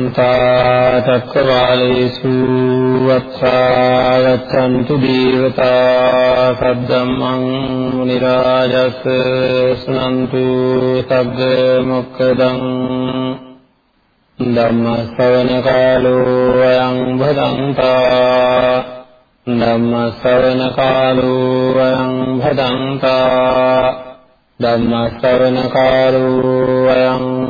සමන්ත චක්කවාලේසු වත්සාගතන්තු දීවතා සද්දම්මං මුනි රාජස් සුනන්තු සග්ග මොක්කදං ධම්ම ශ්‍රවණ කාලෝ අයං භදංතා ධම්ම ශ්‍රවණ කාලෝ අයං භදංතා ධම්ම ශ්‍රවණ කාලෝ අයං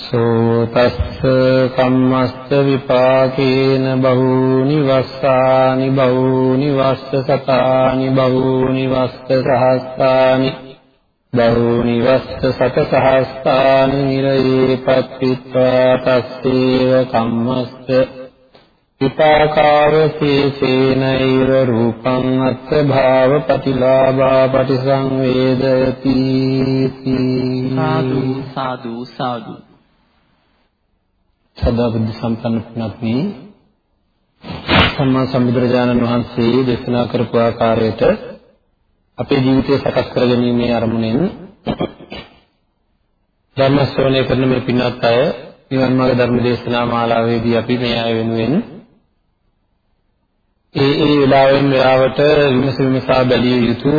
සෝතස්ස කම්මස්ස විපාකේන බහූනි වස්සානි බහූනි වස්ස සතානි බහූනි වස්ස සහස්සානි බහූනි වස්ස සත සහස්සානි නිරයේ පත්තිත්වා තස්සේව කම්මස්ස. විපාකාව සීසේනෛර රූපං අත්ථ භාව ප්‍රතිලාභා පටිසංවේදති සාදු සාදු සාදු. සදා බුද්ධ සම්පන්න පුණත්නි සම්මා සම්බුදුරජාණන් වහන්සේ දේශනා කරපු ආකාරයට අපේ ජීවිතය සකස් කරගැනීමේ අරමුණෙන් ධර්ම ශ්‍රවණය කරන මේ පින්වත් අය නිවන් මාර්ග ධර්ම දේශනා මාලාවේදී අපි මේ අය වෙනුවෙන් ඒ ඒ වෙලාවෙන් වෙලාවට විමස විමසා බැලිය යුතු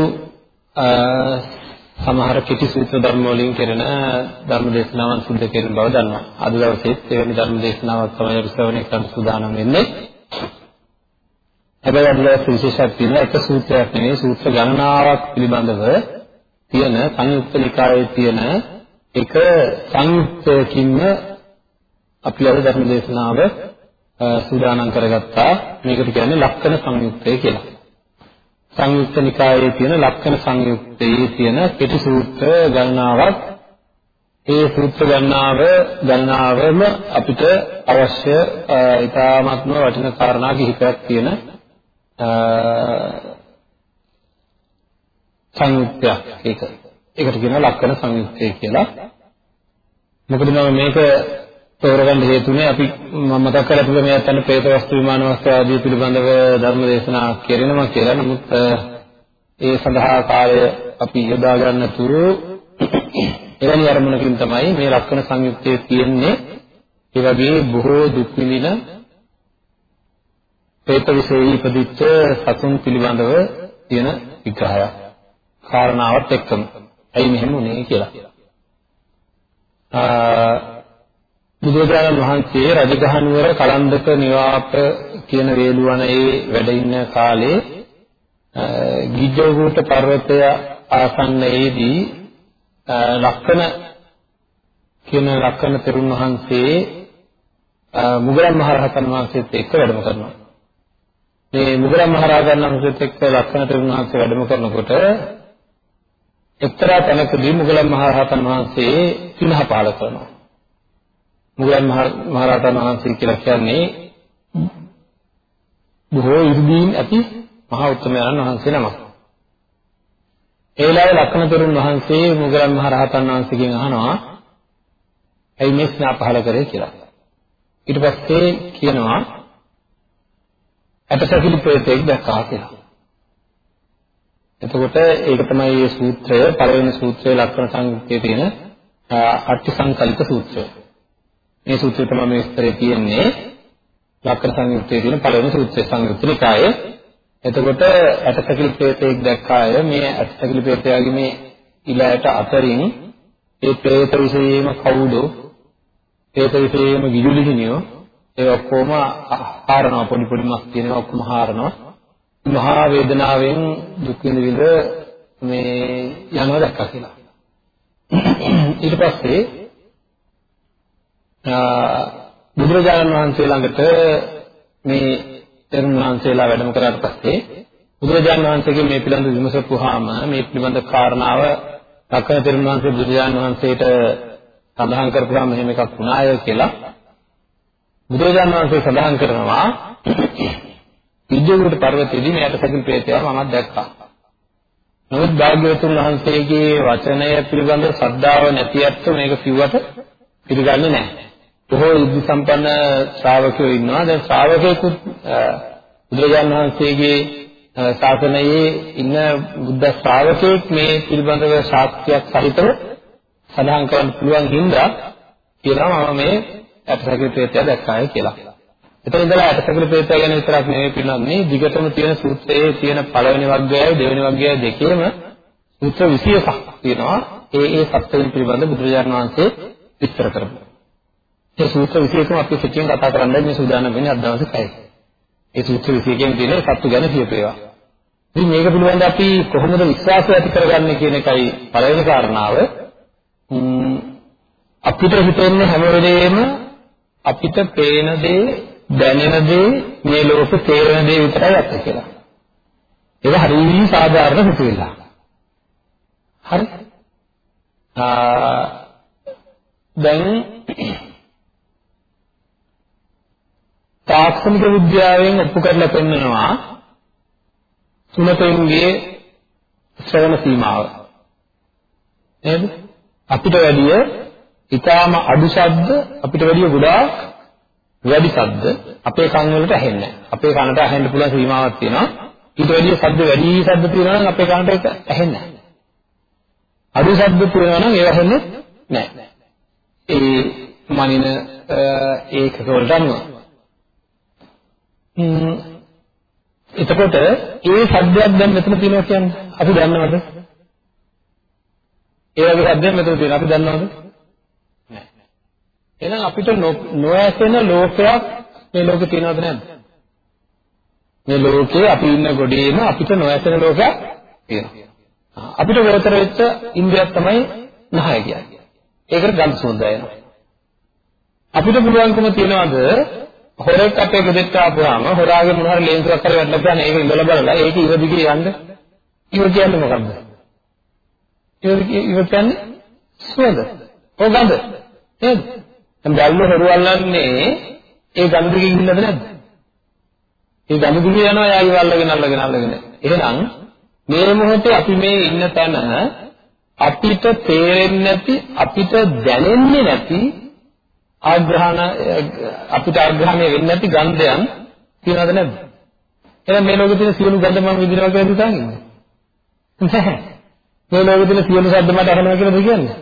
සමහර කෙටි සූත්‍ර ධර්ම වලින් කෙරෙන ධර්ම දේශනාවන් සිදු කරන බව දන්නවා. අද දවසේ එවැනි ධර්ම දේශනාවක් තමයි අපි ශ්‍රවණය කරන්න සූදානම් වෙන්නේ. හැබැයි අද දවසේ විශේෂයක් තියෙනවා එක සූත්‍රයක් නෙවෙයි සූත්‍ර ගණනාවක් පිළිබඳව තියෙන සංයුක්ත නිකායේ තියෙන එක සංයුක්තයකින්ම අපි අද ධර්ම දේශනාව සූදානම් කරගත්තා. මේකට කියන්නේ ලක්ෂණ සංයුක්තය කියලා. සංයුක්ත නිකායේ තියෙන ලක්ෂණ සංයුක්තයේ තියෙන කෙටි සූත්‍ර ගණනාවක් ඒ සූත්‍ර ගණනාව ගණනාවම අපිට අවශ්‍ය ඊ타ත්ම වටින කාරණා කිහිපයක් තියෙන සංයුක්තයක් ඒක. ඒකට කියනවා ලක්ෂණ සංයුක්තය කියලා. මොකද මම මේක තෝරගන්න හේතුනේ අපි මම මතක් කරලා තිබුණා මේ අතන പ്രേත වස්තු විමාන වස්තු ආදී පිළිබඳව ධර්ම දේශනා කෙරෙනවා කියලා. නමුත් ඒ සඳහා කාලය අපි යොදා ගන්න තුරු එවැනි අරමුණකින් තමයි මේ ලක්ෂණ සංයුක්තයේ තියෙන්නේ. ඒ වගේ බොහෝ දුක් විඳින പ്രേත විශේෂී ඉපදිච්ච සතුන් පිළිබඳව තියෙන විග්‍රහය. කාරණාවත් එක්කම. ඇයි මෙහෙම වුනේ කියලා. බුදුරජාණන් වහන්සේ රජගහ නුවර කලන්දක නිවාප කියන වේළුවනයේ වැඩ ඉන්න කාලේ ගිජ්ජෝගූට පර්වතය ආසන්නයේදී ලක්කන කියන ලක්කන තෙරුන් වහන්සේ මුගලන් මහරහතන් වහන්සේත් එක්ක වැඩම කරනවා. මේ මුගලන් මහරහතන් වහන්සේත් එක්ක ලක්කන තෙරුන් වහන්සේ වැඩම කරනකොට එක්තරා තැනකදී මුගලන් මහරහතන් වහන්සේ සිනහ පාල කරනවා. මුගලන් මහරහතන් වහන්සේ කියලා කියන්නේ බොහෝ ඉර්ධීන් ඇති මහා උත්තමයන් වහන්සේ නමක්. ඒ වෙලාවේ ලක්ෂණ තෙරුන් වහන්සේ මුගලන් මහරහතන් වහන්සේගෙන් අහනවා ඇයි මේ ස්නා පහල කරේ කියලා. ඊට පස්සේ කියනවා ඇටසැකිලි ප්‍රේතෙක් දැක්කා කියලා. එතකොට ඒක තමයි මේ සූත්‍රය පළවෙනි සූත්‍රයේ ලක්ෂණ සංයුත්තේ තියෙන අට්ඨ සංකල්ප සූත්‍රය. මේ සූත්‍රය තමයි මේ විස්තරේ තියෙන්නේ ලක්කන සංයුත්තේ තියෙන පළවෙනි සූත්‍රයේ සංයුත්ත නිකාය. එතකොට ඇටසකිලි ප්‍රේතයෙක් දැක්කාය මේ ඇටසකිලි ප්‍රේතයාගේ මේ ඉලයට අතරින් ඒ ප්‍රේත විශේෂම කවුද? ප්‍රේත විශේෂම ගිජුලිහිනියෝ ඒ ඔක්කොම හාරනවා පොඩි පොඩි මස් තියෙනවා ඔක්කොම හාරනවා. මහා වේදනාවෙන් දුක් විඳ විඳ මේ යනවා දැක්කා කියලා. ඊට පස්සේ බුදුරජාණන් වහන්සේ ළඟට මේ තෙරුන් වහන්සේලා වැඩම කරාට පස්සේ බුදුරජාණන් වහන්සේගේ මේ පිළිබඳ විමසපුවාම මේ පිළිබඳ කාරණාව ලක්කන තෙරුන් වහන්සේ බුදුරජාණන් වහන්සේට සඳහන් කරපුවාම මෙහෙම එකක් වුණාය කියලා බුදුරජාණන් වහන්සේ සඳහන් කරනවා විද්‍යුත් පර්වතයේදී මේ අටසකින් ප්‍රේතයව මම දැක්කා. නමුත් භාග්‍යවතුන් වහන්සේගේ වචනය පිළිබඳ ශ්‍රද්ධාව නැති අත්තු මේක කිව්වට පිළිගන්නේ නැහැ. බොහෝ ඉද්ධි සම්පන්න ශ්‍රාවකයෝ ඉන්නවා. දැන් ශ්‍රාවකයෙකුත් බුදුරජාණන් වහන්සේගේ ශාසනයේ ඉන්න බුද්ධ ශ්‍රාවකෙක් මේ පිළිබඳව සාක්ෂියක් සහිතව සඳහන් කරන්න පුළුවන් හින්දා කියනවා මම මේ අටසකල ප්‍රේතය දැක්කාය කියලා. එතන ඉඳලා අටසකල ප්‍රේතය ගැන විතරක් නෙවෙයි පිළිගන්නේ දිගටම තියෙන සූත්‍රයේ තියෙන පළවෙනි වර්ගයයි දෙවෙනි වර්ගයයි දෙකේම සූත්‍ර 21ක් තියෙනවා. ඒ ඒ සත්‍යයන් පිළිබඳ බුදුරජාණන් වහන්සේ විස්තර කරනවා. ඒ සූත්‍ර 21ම අපි සිතින් කතා කරන්නයි මේ සූදානම් වෙන්නේ අද දවසේ පැය. ඒ සූත්‍ර 21කින් තියෙන සත්තු ගැන කියපු ඒවා. ඉතින් මේක පිළිබඳව අපි කොහොමද විශ්වාසය ඇති කරගන්නේ කියන එකයි පළවෙනි කාරණාව. අපිට හිතෙන්නේ හැම වෙලේම අපිට පේන දේ, දැනෙන දේ, මේ ලෝකෙ තේරෙන දේ විතරයි ඇත්ත කියලා. ඒක හරිය සාධාරණ හිතවිල්ල. හරි? ආ දැන් තාක්ෂණික විද්‍යාවෙන් ඔප්පු කරලා පෙන්නනවා සුනතෙන්ගේ ශ්‍රවණ සීමාව. නේද? අපිට වැඩිය ඊටාම අඩු ශබ්ද අපිට වැඩිය ගොඩාක් වැඩි ශබ්ද අපේ කන් වලට ඇහෙන්නේ අපේ කනට ඇහෙන්න පුළුවන් සීමාවක් තියෙනවා. ඊට වැඩිය ශබ්ද වැඩි ශබ්ද තියෙනවා නම් අපේ කනට ඒක ඇහෙන්නේ නැහැ. අඩු ශබ්ද තියෙනවා නම් ඒව ඇහෙන්නේ නැහැ. ඒ මනින ඒක වලට අනුව එතකොට ඒ සද්දයක් දැන් මෙතන තියෙනවා කියන්නේ අපි දන්නවද? ඒ වගේ සද්දයක් මෙතන තියෙනවා අපි දන්නවද? නැහැ. එහෙනම් අපිට නොඇසෙන ලෝකයක් මේ ලෝකේ තියෙනවද නැද්ද? මේ ලෝකේ අපි ඉන්න ගොඩේම අපිට නොඇසෙන ලෝකයක් තියෙනවා. අපිට විතර වෙච්ච ඉන්ද්‍රියක් තමයි නහය කියන්නේ. ඒකට ගඳ සුවඳ එනවා. අපිට පුළුවන්කම තියනවාද හොරෙක් අපේ ගෙදරට ආපුවාම හොරාගේ මොන හරි ලේන්සුවක් හරි වැටලා ගන්න ඒක ඉඳලා බලලා ඒක ඉව දිගේ යන්න. ඉව කියන්නේ මොකක්ද ඉව ඉව කියන්නේ සුවඳ. ඔය ගඳ. නේද? දැන් බැල්ල හොරවල්ලන්නේ ඒ ගඳ දිගේ ඉන්නද නැද්ද? ඒ ගඳ දිගේ යනවා යා ඉවල්ලගෙන අල්ලගෙන අල්ලගෙන. එහෙනම් මේ මොහොතේ අපි මේ ඉන්න තැන අපිට තේරෙන්නේ නැති අපිට දැනෙන්නේ නැති ආග්‍රහණ අපිට ආග්‍රහණය වෙන්නේ නැති ගන්ධයන් තියනවද නැද්ද? එහෙනම් මේ ලෝකේ තියෙන සියලු ගන්ධ මම විඳිනවා කියලා හිතන් ඉන්නේ. නැහැ. මේ ලෝකේ තියෙන සියලු ශබ්ද මට අහනවා කියලාද කියන්නේ?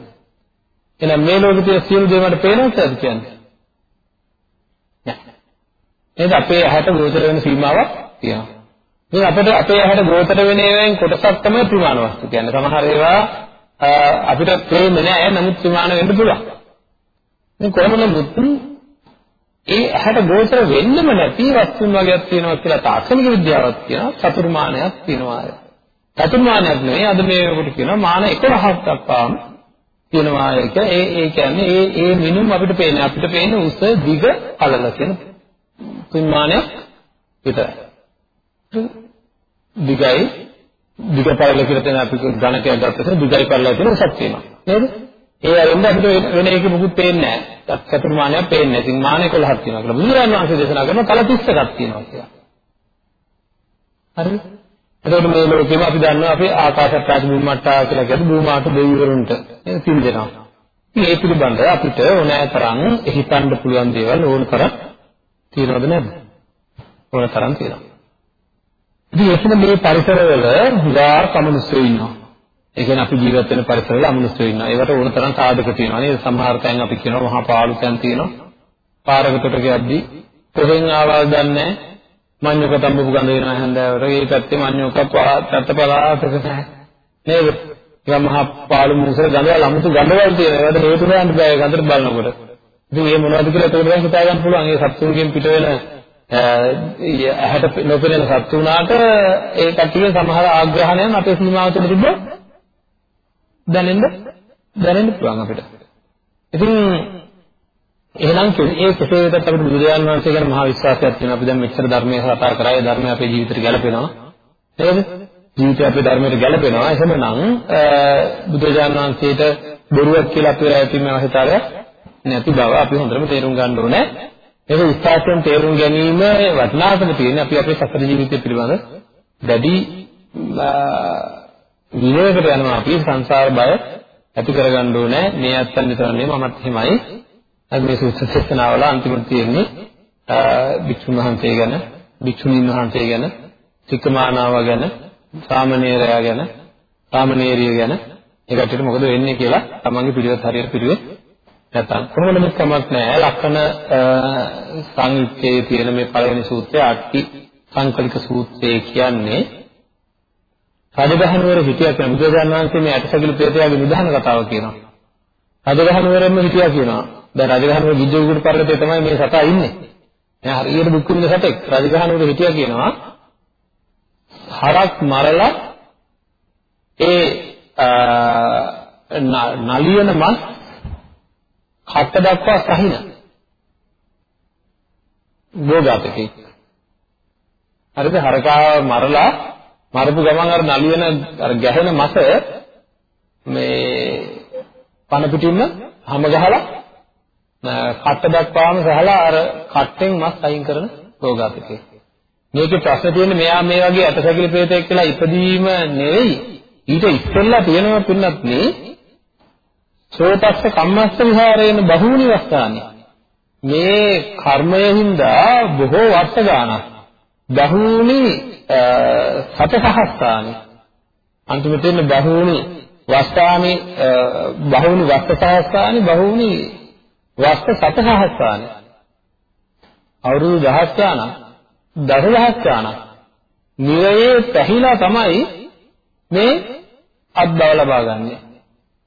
එහෙනම් මේ ලෝකේ තියෙන සියලු දේ මට පේනවා කියලාද කියන්නේ? නැහැ. එහෙනම් අපේ ඇහැට ගෝචර වෙන සීමාවක් තියෙනවා. ඉතින් අපිට අපේ ඇහැට ගෝචර වෙන ඒවායින් කොටසක් තමයි ප්‍රමාණ වස්තු කියන්නේ. සමහර ඒවා අපිට පේන්නේ නැහැ නමුත් ප්‍රමාණ වෙන්න පුළුවන්. මේ කොහොමද මුතු ඒ ඇහැට ගෝචර වෙන්නම නැති වස්තුන් වගේක් තියෙනවා කියලා තාක්ෂණික විද්‍යාවක් කියනවා චතුර්මානයක් තියෙනවා. චතුර්මානයක් නෙවෙයි අද මේකට කියනවා මාන 11ක් දක්වාම තියෙනවා ඒක ඒ ඒ කියන්නේ ඒ ඒ මිනුම් අපිට පේන්නේ අපිට පේන්නේ උස දිග පළල කියන තුන්මානයක් විතරයි. දිගයි දිග පළල කියලා තියෙන අපි ගණකයක් ගත්තොත් දිගයි පළල කියන උසක් තියෙනවා. නේද? ඒ අරින්ද අපිට වෙන එකක මොකුත් පේන්නේ නැහැ. චතුර්මානයක් පේන්නේ නැහැ. ඉතින් මාන 11ක් තියෙනවා කියලා. බුදුරජාණන් වහන්සේ දේශනා කරනවා තල 31ක් තියෙනවා කියලා. හරිද? එතකොට මේ ලෝකෙම අපි දන්නවා අපි ආකාශත්තාජ භූමට්ටා කියලා කියන්නේ භූමාට දෙවිවරුන්ට නේද පිළිදෙනවා. ඉතින් ඒ පිළිබඳව අපිට ඕනෑ තරම් හිතන්න පුළුවන් දේවල් ඕන තරම් තියෙනවද නැද්ද? ඕන තරම් තියෙනවා. ඉතින් එතන මේ පරිසරවල හුඟා කමනුස්සයෝ ඉන්නවා. ඒ කියන්නේ අපි ජීවත් වෙන පරිසරවල අමනුෂ්‍යයෝ ඉන්නවා. ඒවට ඕන තරම් සාධක තියෙනවා නේද? සමහර තැන් අපි කියනවා මහා පාළු තැන් තියෙනවා. පාරකට ගියද්දී කොහෙන් ආවද දන්නේ මඤ්ඤක තඹපු ගඳ වෙනවා හන්දෑවට. ඒ පැත්තේ මඤ්ඤක පැත්ත පලාතක නැහැ. නේද? ඒ මහා පාළු මුසල ගඳවල අමුතු ගඳවල තියෙනවා. ඒකට හේතු හොයන්න බෑ ගඳට බලනකොට. ඉතින් මේ මොනවද කියලා ඒකට දැන් හිතා ගන්න පුළුවන්. ඒ සත්තුන්ගෙන් පිට වෙන ඇහැට නොපෙනෙන සත්තු උනාට ඒ කට්ටිය සමහර ආග්‍රහණයන් අපේ සීමාව තුළ තිබ්බොත් දැනෙන්න දැනෙන්න පුළුවන් අපිට. ඉතින් එහෙනම් ඒ කෙසේ වෙතත් අපිට බුදුරජාණන් වහන්සේ ගැන මහා විශ්වාසයක් තියෙනවා. අපි දැන් මෙච්චර ධර්මයේ කතා කරා. ඒ ධර්මය අපේ ජීවිතේට ගැලපෙනවා. නේද? ජීවිතය අපේ ධර්මයට ගැලපෙනවා. එහෙමනම් බුදුරජාණන් වහන්සේට බොරුවක් කියලා අපේ ඇතිම අවශ්‍යතාවය නැති බව අපි හොඳටම තේරුම් ගන්න ඕනේ. ඒක විශ්වාසයෙන් තේරුම් ගැනීම වටිනාකම තියෙන අපි අපේ සතර ජීවිතය පිළිබඳ දැඩි විනයකට යනවා අපි සංසාර බය ඇති කරගන්න ඕනේ. මේ අත්තන් විතර නෙමෙයි මමත් එහෙමයි. අද මේ සූත්‍ර දේශනාවල අන්තිමට තියෙන්නේ භික්ෂුන් වහන්සේ ගැන භික්ෂුණීන් වහන්සේ ගැන සික්කමානාව ගැන සාමණේරයා ගැන සාමණේරිය ගැන. ඒකට මොකද වෙන්නේ කියලා තමන්ගේ පිළිවෙත් හරියට පිළිවෙත් නැත්නම් කොහොමද මේ කමක් නැහැ. ලක්ෂණ සංයුත්තේ තියෙන මේ පළවෙනි සූත්‍රය අට්ටි සංකලික සූත්‍රය කියන්නේ රජගහනුවර හිටියා කියන බුදුරජාණන් වහන්සේ මේ අටසකිලු ප්‍රේතයාගේ නිධාන කතාව කියනවා. රජගහනුවරෙම හිටියා කියනවා. දැන් රජගහනුවර ගිජ්ජුගුඩ පර්වතයේ තමයි මේ සතා ඉන්නේ. දැන් හරියට දුක් විඳ සතෙක්. රජගහනුවර හිටියා කියනවා. හරක් මරලා ඒ නලියන මස් කට දක්වා සහින භෝගාතකෙක් හරිද? හරකා මරලා මරපු ගමන් අර නලියන අර ගැහෙන මස මේ පන පිටින්ම හැම ගහලා කට දක්වාම සහලා අර කට්ටෙන් මස් අයින් කරන භෝගාතකෙක් මේකේ ප්‍රශ්න තියෙන්නේ මෙයා මේ වගේ අටසැකිලි ප්‍රේතෙක් කියලා ඉපදීම නෙවෙයි. ඊට ඉස්සෙල්ලා තියෙනවා පින්නත් මේ සෝතස්ස කම්මස්ස විහාරේන බහූනි වස්තානි මේ කර්මයෙන්දා බොහෝ වර්ෂ ගානක් බහූනි සතසහස්සානි අන්තිමට එන්නේ බහූනි වස්තානි බහූනි වස්තසහස්සානි බහූනි වස්ත සතසහස්සානි අවුරුදු දහස් ගානක් දසදහස් ගානක් නිරයේ පැහිලා තමයි මේ අත්බව ලබා ගන්නෙ.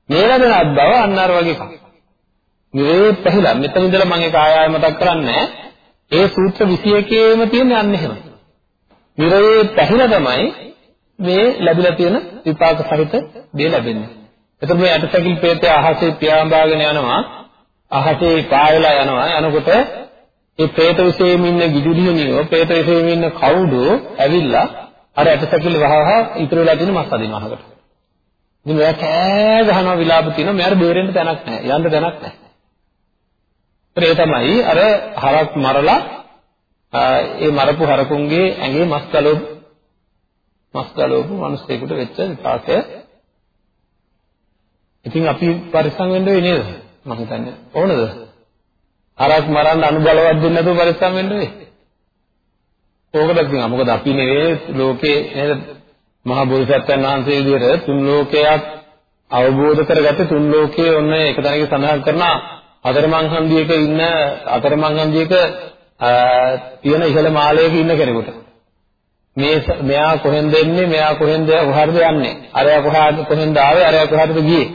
මේ ලැබෙන අත්බව අන්න අර වගේ එකක්. නිරයේ පැහිලා මෙතන ඉඳලා මම ඒක ආය ආය මතක් කරන්නේ ඒ සූත්‍ර 21ේම තියෙන්නේ අන්න එහෙම. නිරයේ පැහිලා තමයි මේ ලැබිලා තියෙන විපාක සහිත දේ ලැබෙන්නේ. එතකොට මේ අටසැකිලි ප්‍රේතය අහසේ පියාඹාගෙන යනවා. අහසේ පායලා යනවා. යනකොට ඒ പ്രേත විශේෂයෙන් ඉන්න ගිජුලියනියෝ പ്രേත විශේෂයෙන් ඉන්න කවුද ඇවිල්ලා අර ඇටසැකිලි වහවහ ඉතුරු වෙලා තියෙන මස් අදිනවා අහකට. ඉතින් මෙයා කෑ ගහනවා විලාප කියනවා මෙයාට බේරෙන්න තැනක් නැහැ. යන්න තැනක් නැහැ. ඒ තමයි අර හරක් මරලා ඒ මරපු හරකුන්ගේ ඇඟේ මස් ගලවපු මස් ගලවපු මිනිස්සෙකුට වෙච්ච විපාකය. ඉතින් අපි පරිස්සම් වෙන්න වෙන්නේ නේද? මම හිතන්නේ ඕනද? හරක් මරන්න අනුබලවත් දෙන්නේ නැතුව පරිස්සම් වෙන්න වෙයි. ඕකට කියනවා. මොකද අපි නෙවෙයි ලෝකේ නේද මහ බෝසත්යන් වහන්සේ විදිහට තුන් ලෝකයක් අවබෝධ කරගත්තේ තුන් ලෝකයේ ඔන්න එක තැනක සඳහන් කරන අතරමං හන්දියක ඉන්න අතරමං හන්දියක තියෙන ඉහළ මාලයක ඉන්න කෙනෙකුට. මේ මෙයා කොහෙන්ද එන්නේ? මෙයා කොහෙන්ද කොහරද යන්නේ? අරයා කොහාද කොහෙන්ද ආවේ? අරයා කොහාටද ගියේ?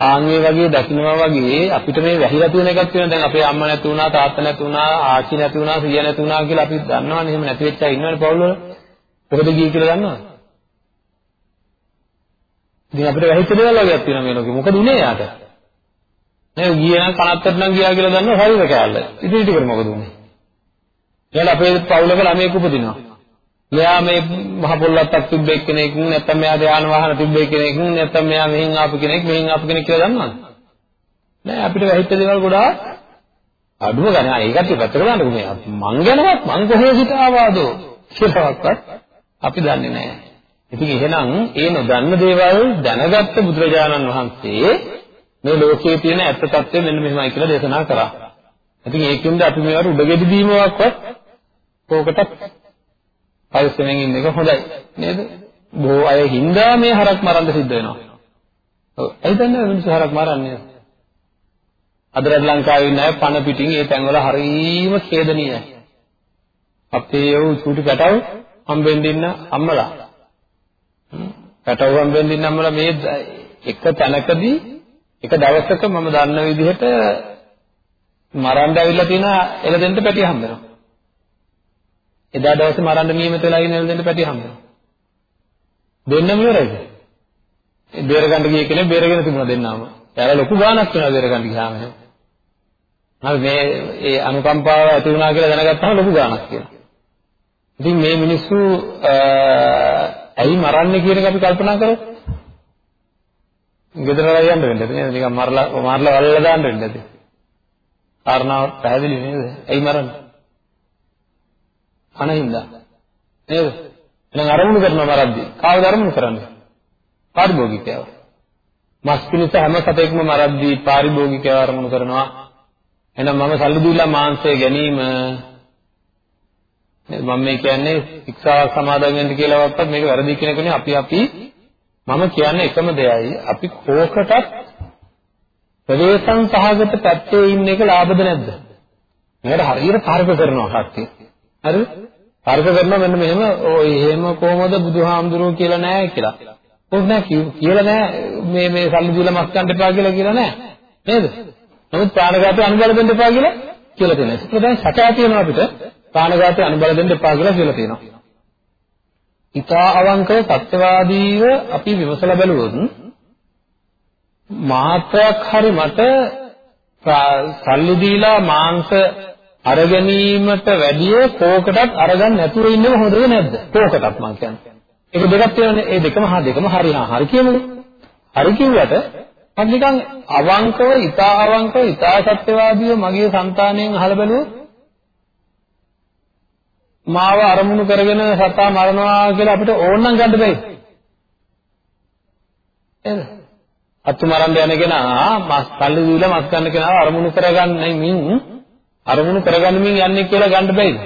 ආන්ගේ වගේ දකින්නවා වගේ අපිට මේ වැහිලා තියෙන එකක් තියෙනවා. දැන් අපේ අම්මා නැති වුණා තාත්තා නැති වුණා ආච්චි නැති වුණා සීයා නැති වුණා කියලා අපි දන්නවනේ. එහෙම නැති වෙච්ච අය ඉන්නවනේ පවුල් වල කොහෙද ගියේ කියලා දන්නවද? ඉතින් අපිට වැහිච්ච දේවල් වගේක් තියෙනවා මේ ලෝකෙ. මොකද උනේ යාට? නේද ගියේ නම් කනත්තට නම් ගියා කියලා දන්නවා ශරීර කෑල්ල. ඉතින් ඊට කර මොකද උනේ? එයාලා අපේ පවුලක ළමයෙක් උපදිනවා මෙයා මේ මහ පොල්ලත්තක් තිබ්බ එක්කෙනෙක් නැත්නම් මෙයා ධාන වාහන තිබ්බ එක්කෙනෙක් නැත්නම් මෙයා මෙහෙන් ආපු කෙනෙක් මෙහෙන් ආපු කෙනෙක් කියලා දන්නවද? නෑ අපිට වැහිච්ච දේවල් ගොඩාක් අඩුව ගන්න. ඒකට පැත්තකට දාන්නකෝ මේ මං ගැනවත් මං කොහේ සිට ආවාදෝ කියලාවත් අපි දන්නේ නෑ. ඉතින් එහෙනම් ඒ නොදන්න දේවල් දැනගත්ත බුදුරජාණන් වහන්සේ මේ ලෝකයේ තියෙන ඇත්ත తත්වය මෙන්න මෙහෙමයි කියලා දේශනා කරා. ඉතින් ඒකෙන්ද අපි මේවට උඩගෙඩි දීමවක්වත් ඕකට පරිස්සමෙන් ඉන්න එක හොඳයි නේද? බොහෝ අය හින්දා මේ හරක් මරන්න සිද්ධ වෙනවා. ඔව්. ඒ දන්නේ මිනිස්සු හරක් මරන්නේ. අද රට ලංකාවේ ඉන්න අය පණ පිටින් ඒ තැන්වල හරීම ඛේදනීයයි. අපේ යෝ චූටි පැටව හම්බෙන්න ඉන්න අම්මලා. පැටව හම්බෙන්න ඉන්න අම්මලා මේ එක තැනකදී එක දවසක මම දන්න විදිහට මරන්න ඇවිල්ලා තියෙන එළදෙන්ට පැටිය හම්බෙනවා. එදා දවසේ මරන්න නියමිත වෙලා ඉන්න එළදෙන්ට පැටිය හම්බෙනවා. දෙන්නම ඉවරයිද? බේර ගන්න ගිය කෙනෙක් බේරගෙන තිබුණා දෙන්නාම. එයාලා ලොකු ගාණක් වෙනවා බේර ගන්න ගියාම එහෙම. හරි මේ ඒ අනුකම්පාව ඇති වුණා කියලා දැනගත්තාම ලොකු ගාණක් කියනවා. ඉතින් මේ මිනිස්සු ඇයි මරන්නේ කියන එක අපි කල්පනා කරමු. ගෙදර වල යන්න වෙන්නේ නේද? නිකන් මරලා මරලා වලලා දාන්න වෙන්නේ නැති. කාරණාව පැහැදිලි නේද? ඇයි මරන්නේ? අනින්දා. නේද? එහෙනම් අරමුණු කරනවා මරද්දී. කාවද අරමුණු කරන්නේ? පාරිභෝගිකයව. මස් පිණිස හැම සතෙක්ම මරද්දී පාරිභෝගිකයව අරමුණු කරනවා. එහෙනම් මම සල්ලි දීලා මාංශය ගැනීම මම මේ කියන්නේ ශික්ෂාවක් සමාදන් වෙන්න කියලාවත් මේක වැරදි කියන කෙනේ අපි අපි මම කියන්නේ එකම දෙයයි අපි කෝකටත් ප්‍රවේශම් සහගත පැත්තේ ඉන්න එක ලාභද නැද්ද? මේකට හරියට තර්ක කරනවා කට්ටිය. හරිද? තර්ක කරනවා මෙන්න මෙහෙම ඔය එහෙම කොහොමද බුදුහාමුදුරුවෝ කියලා නෑ කියලා. කොහොමද නෑ කියලා නෑ මේ මේ සල්ලි දීලා මස් ගන්න එපා කියලා කියලා නෑ. නේද? නමුත් ප්‍රාණඝාතය අනුබල දෙන්න එපා කියලා කියලා තියෙනවා. ඒක දැන් සැකය තියෙනවා අපිට ප්‍රාණඝාතය අනුබල දෙන්න එපා කියලා කියලා තියෙනවා. ඊටා අවංකව සත්‍යවාදීව අපි විමසලා බැලුවොත් මාත්‍රයක් හරි මට සල්ලි දීලා මාංශ අරගැනීමට වැඩිය කෝකටත් අරගන්න නැතුව ඉන්නව හොඳද නැද්ද? කෝකටත් මම කියන්නේ. ඒක දෙකක් තියෙනනේ. ඒ දෙකම හා දෙකම හරි හා හරි කියමුනේ. හරි කිව්වට මම නිකන් අවංකව, ඊටා අවංකව, ඊටා සත්‍යවාදීව මගේ సంతාණයෙන් අහලා බැලුවොත් මාව අරමුණු කරගෙන සතා මරනවා කියලා අපිට ඕනනම් ගන්න බැහැ. නේද? අතු මරන්න යන කෙනා මස් කල්ලි දීලා මස් ගන්න කෙනාව අරමුණු කරගන්නේ මින් අරමුණු කරගන්නමින් යන්නේ කියලා ගන්න බැයිද?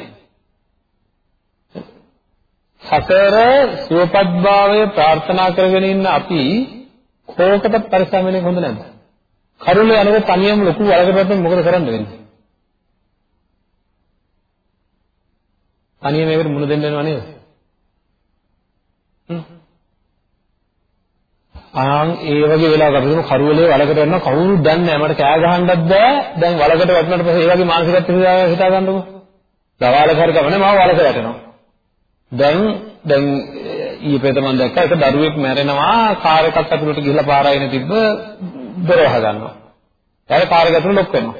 සතර සුවපත්භාවය ප්‍රාර්ථනා කරගෙන ඉන්න අපි කෝකට පරිස්සම් වෙන්නේ හොඳ නැද්ද? කරුණ යනකොට තනියම ලොකු වලකටවත් මොකද කරන්න වෙන්නේ? තනියම මේකට මුණ දෙන්න වෙනව නේද? ආන් ඒ වගේ වෙලාවක අපි හිතමු කරුවලේ වලකට යනවා. කවුරුත් දන්නේ නැහැ. මට කෑ ගහන්නත් බෑ. දැන් වලකට වැටුණාට පස්සේ ඒ වගේ මානසිකත්වයක් හිතා ගන්නකො. දවාලක හරි ගමනේ මාව වලක වැටෙනවා. දැන් දැන් ඊයේ පෙත මම දැක්කා. එක දරුවෙක් මැරෙනවා. කාර් එකක් ඇතුළට ගිහිල්ලා පාර අයින තිබ්බ දොර වහගන්නවා ඊට කාර් එක ඇතුළට ලොක් වෙනවා.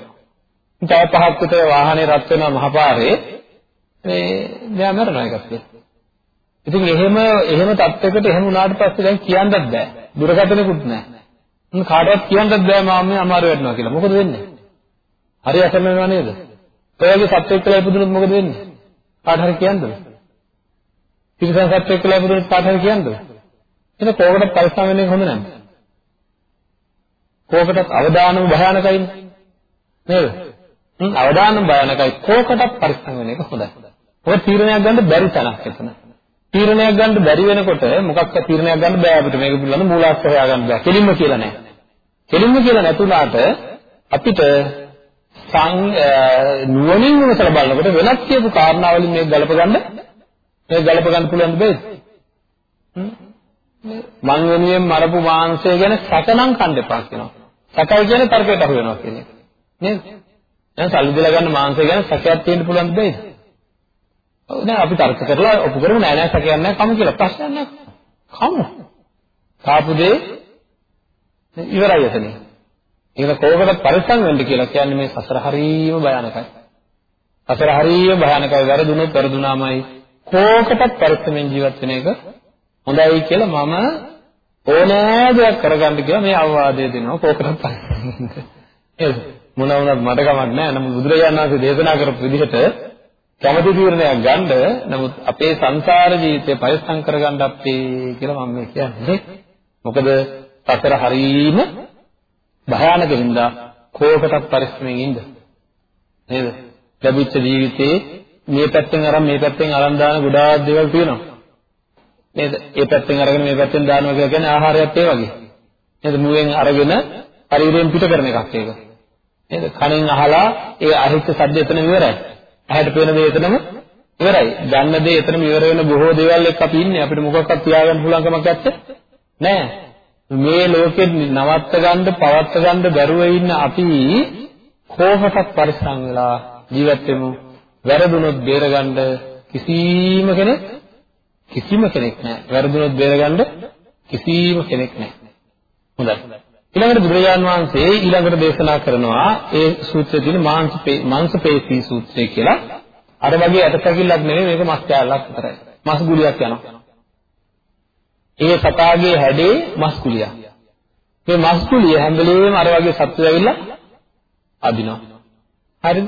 තව පහක් විතර වාහනේ රත් වෙනවා මහපාරේ මේ මෙයා මැරෙනවා ඒකත් ඉතින් එහෙම එහෙම තත්යකට එහෙම වුණාට පස්සේ දැන් කියන්නත් බෑ. දුරකථනෙකුත් නැහැ. මම කාටවත් කියන්නත් බෑ මම මේ අමාරු වෙනවා කියලා. මොකද වෙන්නේ? හරි අසරණ නේද? ඔයගේ සත්‍යයක් කියලා ඉපදුනොත් මොකද වෙන්නේ? කාට හරි කියන්නද? පිරිසන් සත්‍යයක් කියලා ඉපදුනොත් කාට හරි කියන්නද? එහෙනම් කෝකට පරිස්සම් වෙන්නේ හොඳ නැද්ද? කෝකටත් අවදානම භයානකයිනේ. නේද? හ්ම් අවදානම භයානකයි කෝකටත් පරිස්සම් වෙන එක හොඳයි. ඔය තීරණයක් ගන්න බැරි තැනක් එතන. තීරණයක් ගන්න බැරි වෙනකොට මොකක්ද තීරණයක් ගන්න බෑ අපිට මේක පිළිබඳව මූලාශ්‍ර හොයාගන්න බෑ. කෙලින්ම කියලා නෑ. කෙලින්ම කියලා නැතුණාට අපිට සං නුවණින් විමසලා බලනකොට වෙනත් කියපු කාරණාවලින් මේක ගලප ගන්න මේක ගලප ගන්න පුළුවන් බෑද? මං වෙනුවෙන් මරපු මාංශය ගැන සැකනම් කන්න එපා කියනවා. සැකයි කියන්නේ තර්කයට අහු වෙනවා කියන එක. නේද? දැන් සල්ලි දලා ගන්න මාංශය ගැන සැකයක් තියෙන්න පුළුවන් බෑද? නෑ අපි තර්ක කරලා ඔප්පු කරමු. නෑ නෑ සැකයක් නෑ. කමු කියලා ප්‍රශ්නයක් නෑ. කමු. කාපු දේ ඉවරයි එතනින් ඒක කෝකට පරිස්සම් වෙන්න කියලා කියන්නේ මේ සසර හරීම භයානකයි. සසර හරීම භයානකයි. වැරදුනොත් වැරදුනාමයි. කෝකටත් පරිස්සමෙන් ජීවත් වෙන එක හොඳයි කියලා මම ඕනෑ දෙයක් කරගන්න කියලා මේ අවවාදය දෙනවා. කෝකටත් පරිස්සමෙන්. නේද මොන වුණත් මට කමක් නැහැ නමුත් බුදුරජාණන් වහන්සේ දේශනා කරපු විදිහට කැමති තීරණයක් ගන්න නමුත් අපේ සංසාර ජීවිතය පරිස්සම් කරගන්න අපේ කියලා මම මේ කියන්නේ. මොකද සතර හරීම භයානක හින්දා කෝකටත් පරිස්සමෙන් ඉන්න. නේද? ලැබිච්ච ජීවිතේ මේ පැත්තෙන් අරන් මේ පැත්තෙන් අරන් දාන ගොඩාක් දේවල් තියෙනවා. නේද? ඒ පැත්තෙන් අරගෙන මේ පැත්තෙන් දානවා කියලා කියන්නේ ආහාරයත් ඒ වගේ. නේද? මුවෙන් අරගෙන ශරීරයෙන් පිට කරන එකක් ඒක. නේද? කණෙන් අහලා ඒ අහිච්ච සද්ද එතන ඉවරයි. ඇහැට පේන දේ එතනම ඉවරයි. ගන්න දේ එතනම ඉවර වෙන බොහෝ දේවල් එක්ක අපි ඉන්නේ. අපිට මොකක්වත් තියාගන්න පුළුවන් කමක් නැත්තේ. නෑ. මේ ලෝකෙ නවත්ත ගන්න, පවත්ත ගන්න බැරුව ඉන්න අපි කොහොමද පරිස්සම් වෙලා ජීවත් වෙමු. වැරදුනොත් බේරගන්න කිසිම කෙනෙක් කිසිම කෙනෙක් නෑ. වැරදුනොත් බේරගන්න කිසිම කෙනෙක් නෑ. හොඳයි. ඊළඟට බුදුරජාන් වහන්සේ ඊළඟට දේශනා කරනවා ඒ සූත්‍රයේ තියෙන මාංශපේශී සූත්‍රය කියලා. අර වගේ ඇටසැකිල්ලක් නෙවෙයි මේක මස් කෑල්ලක් විතරයි. මස් ගුලියක් යනවා. ඒ සතාගේ හැඩේ මස් ගුලියක්. මේ මස් ගුලිය හැම වෙලේම අර වගේ සත්තු ඇවිල්ලා අදිනවා. හරිද?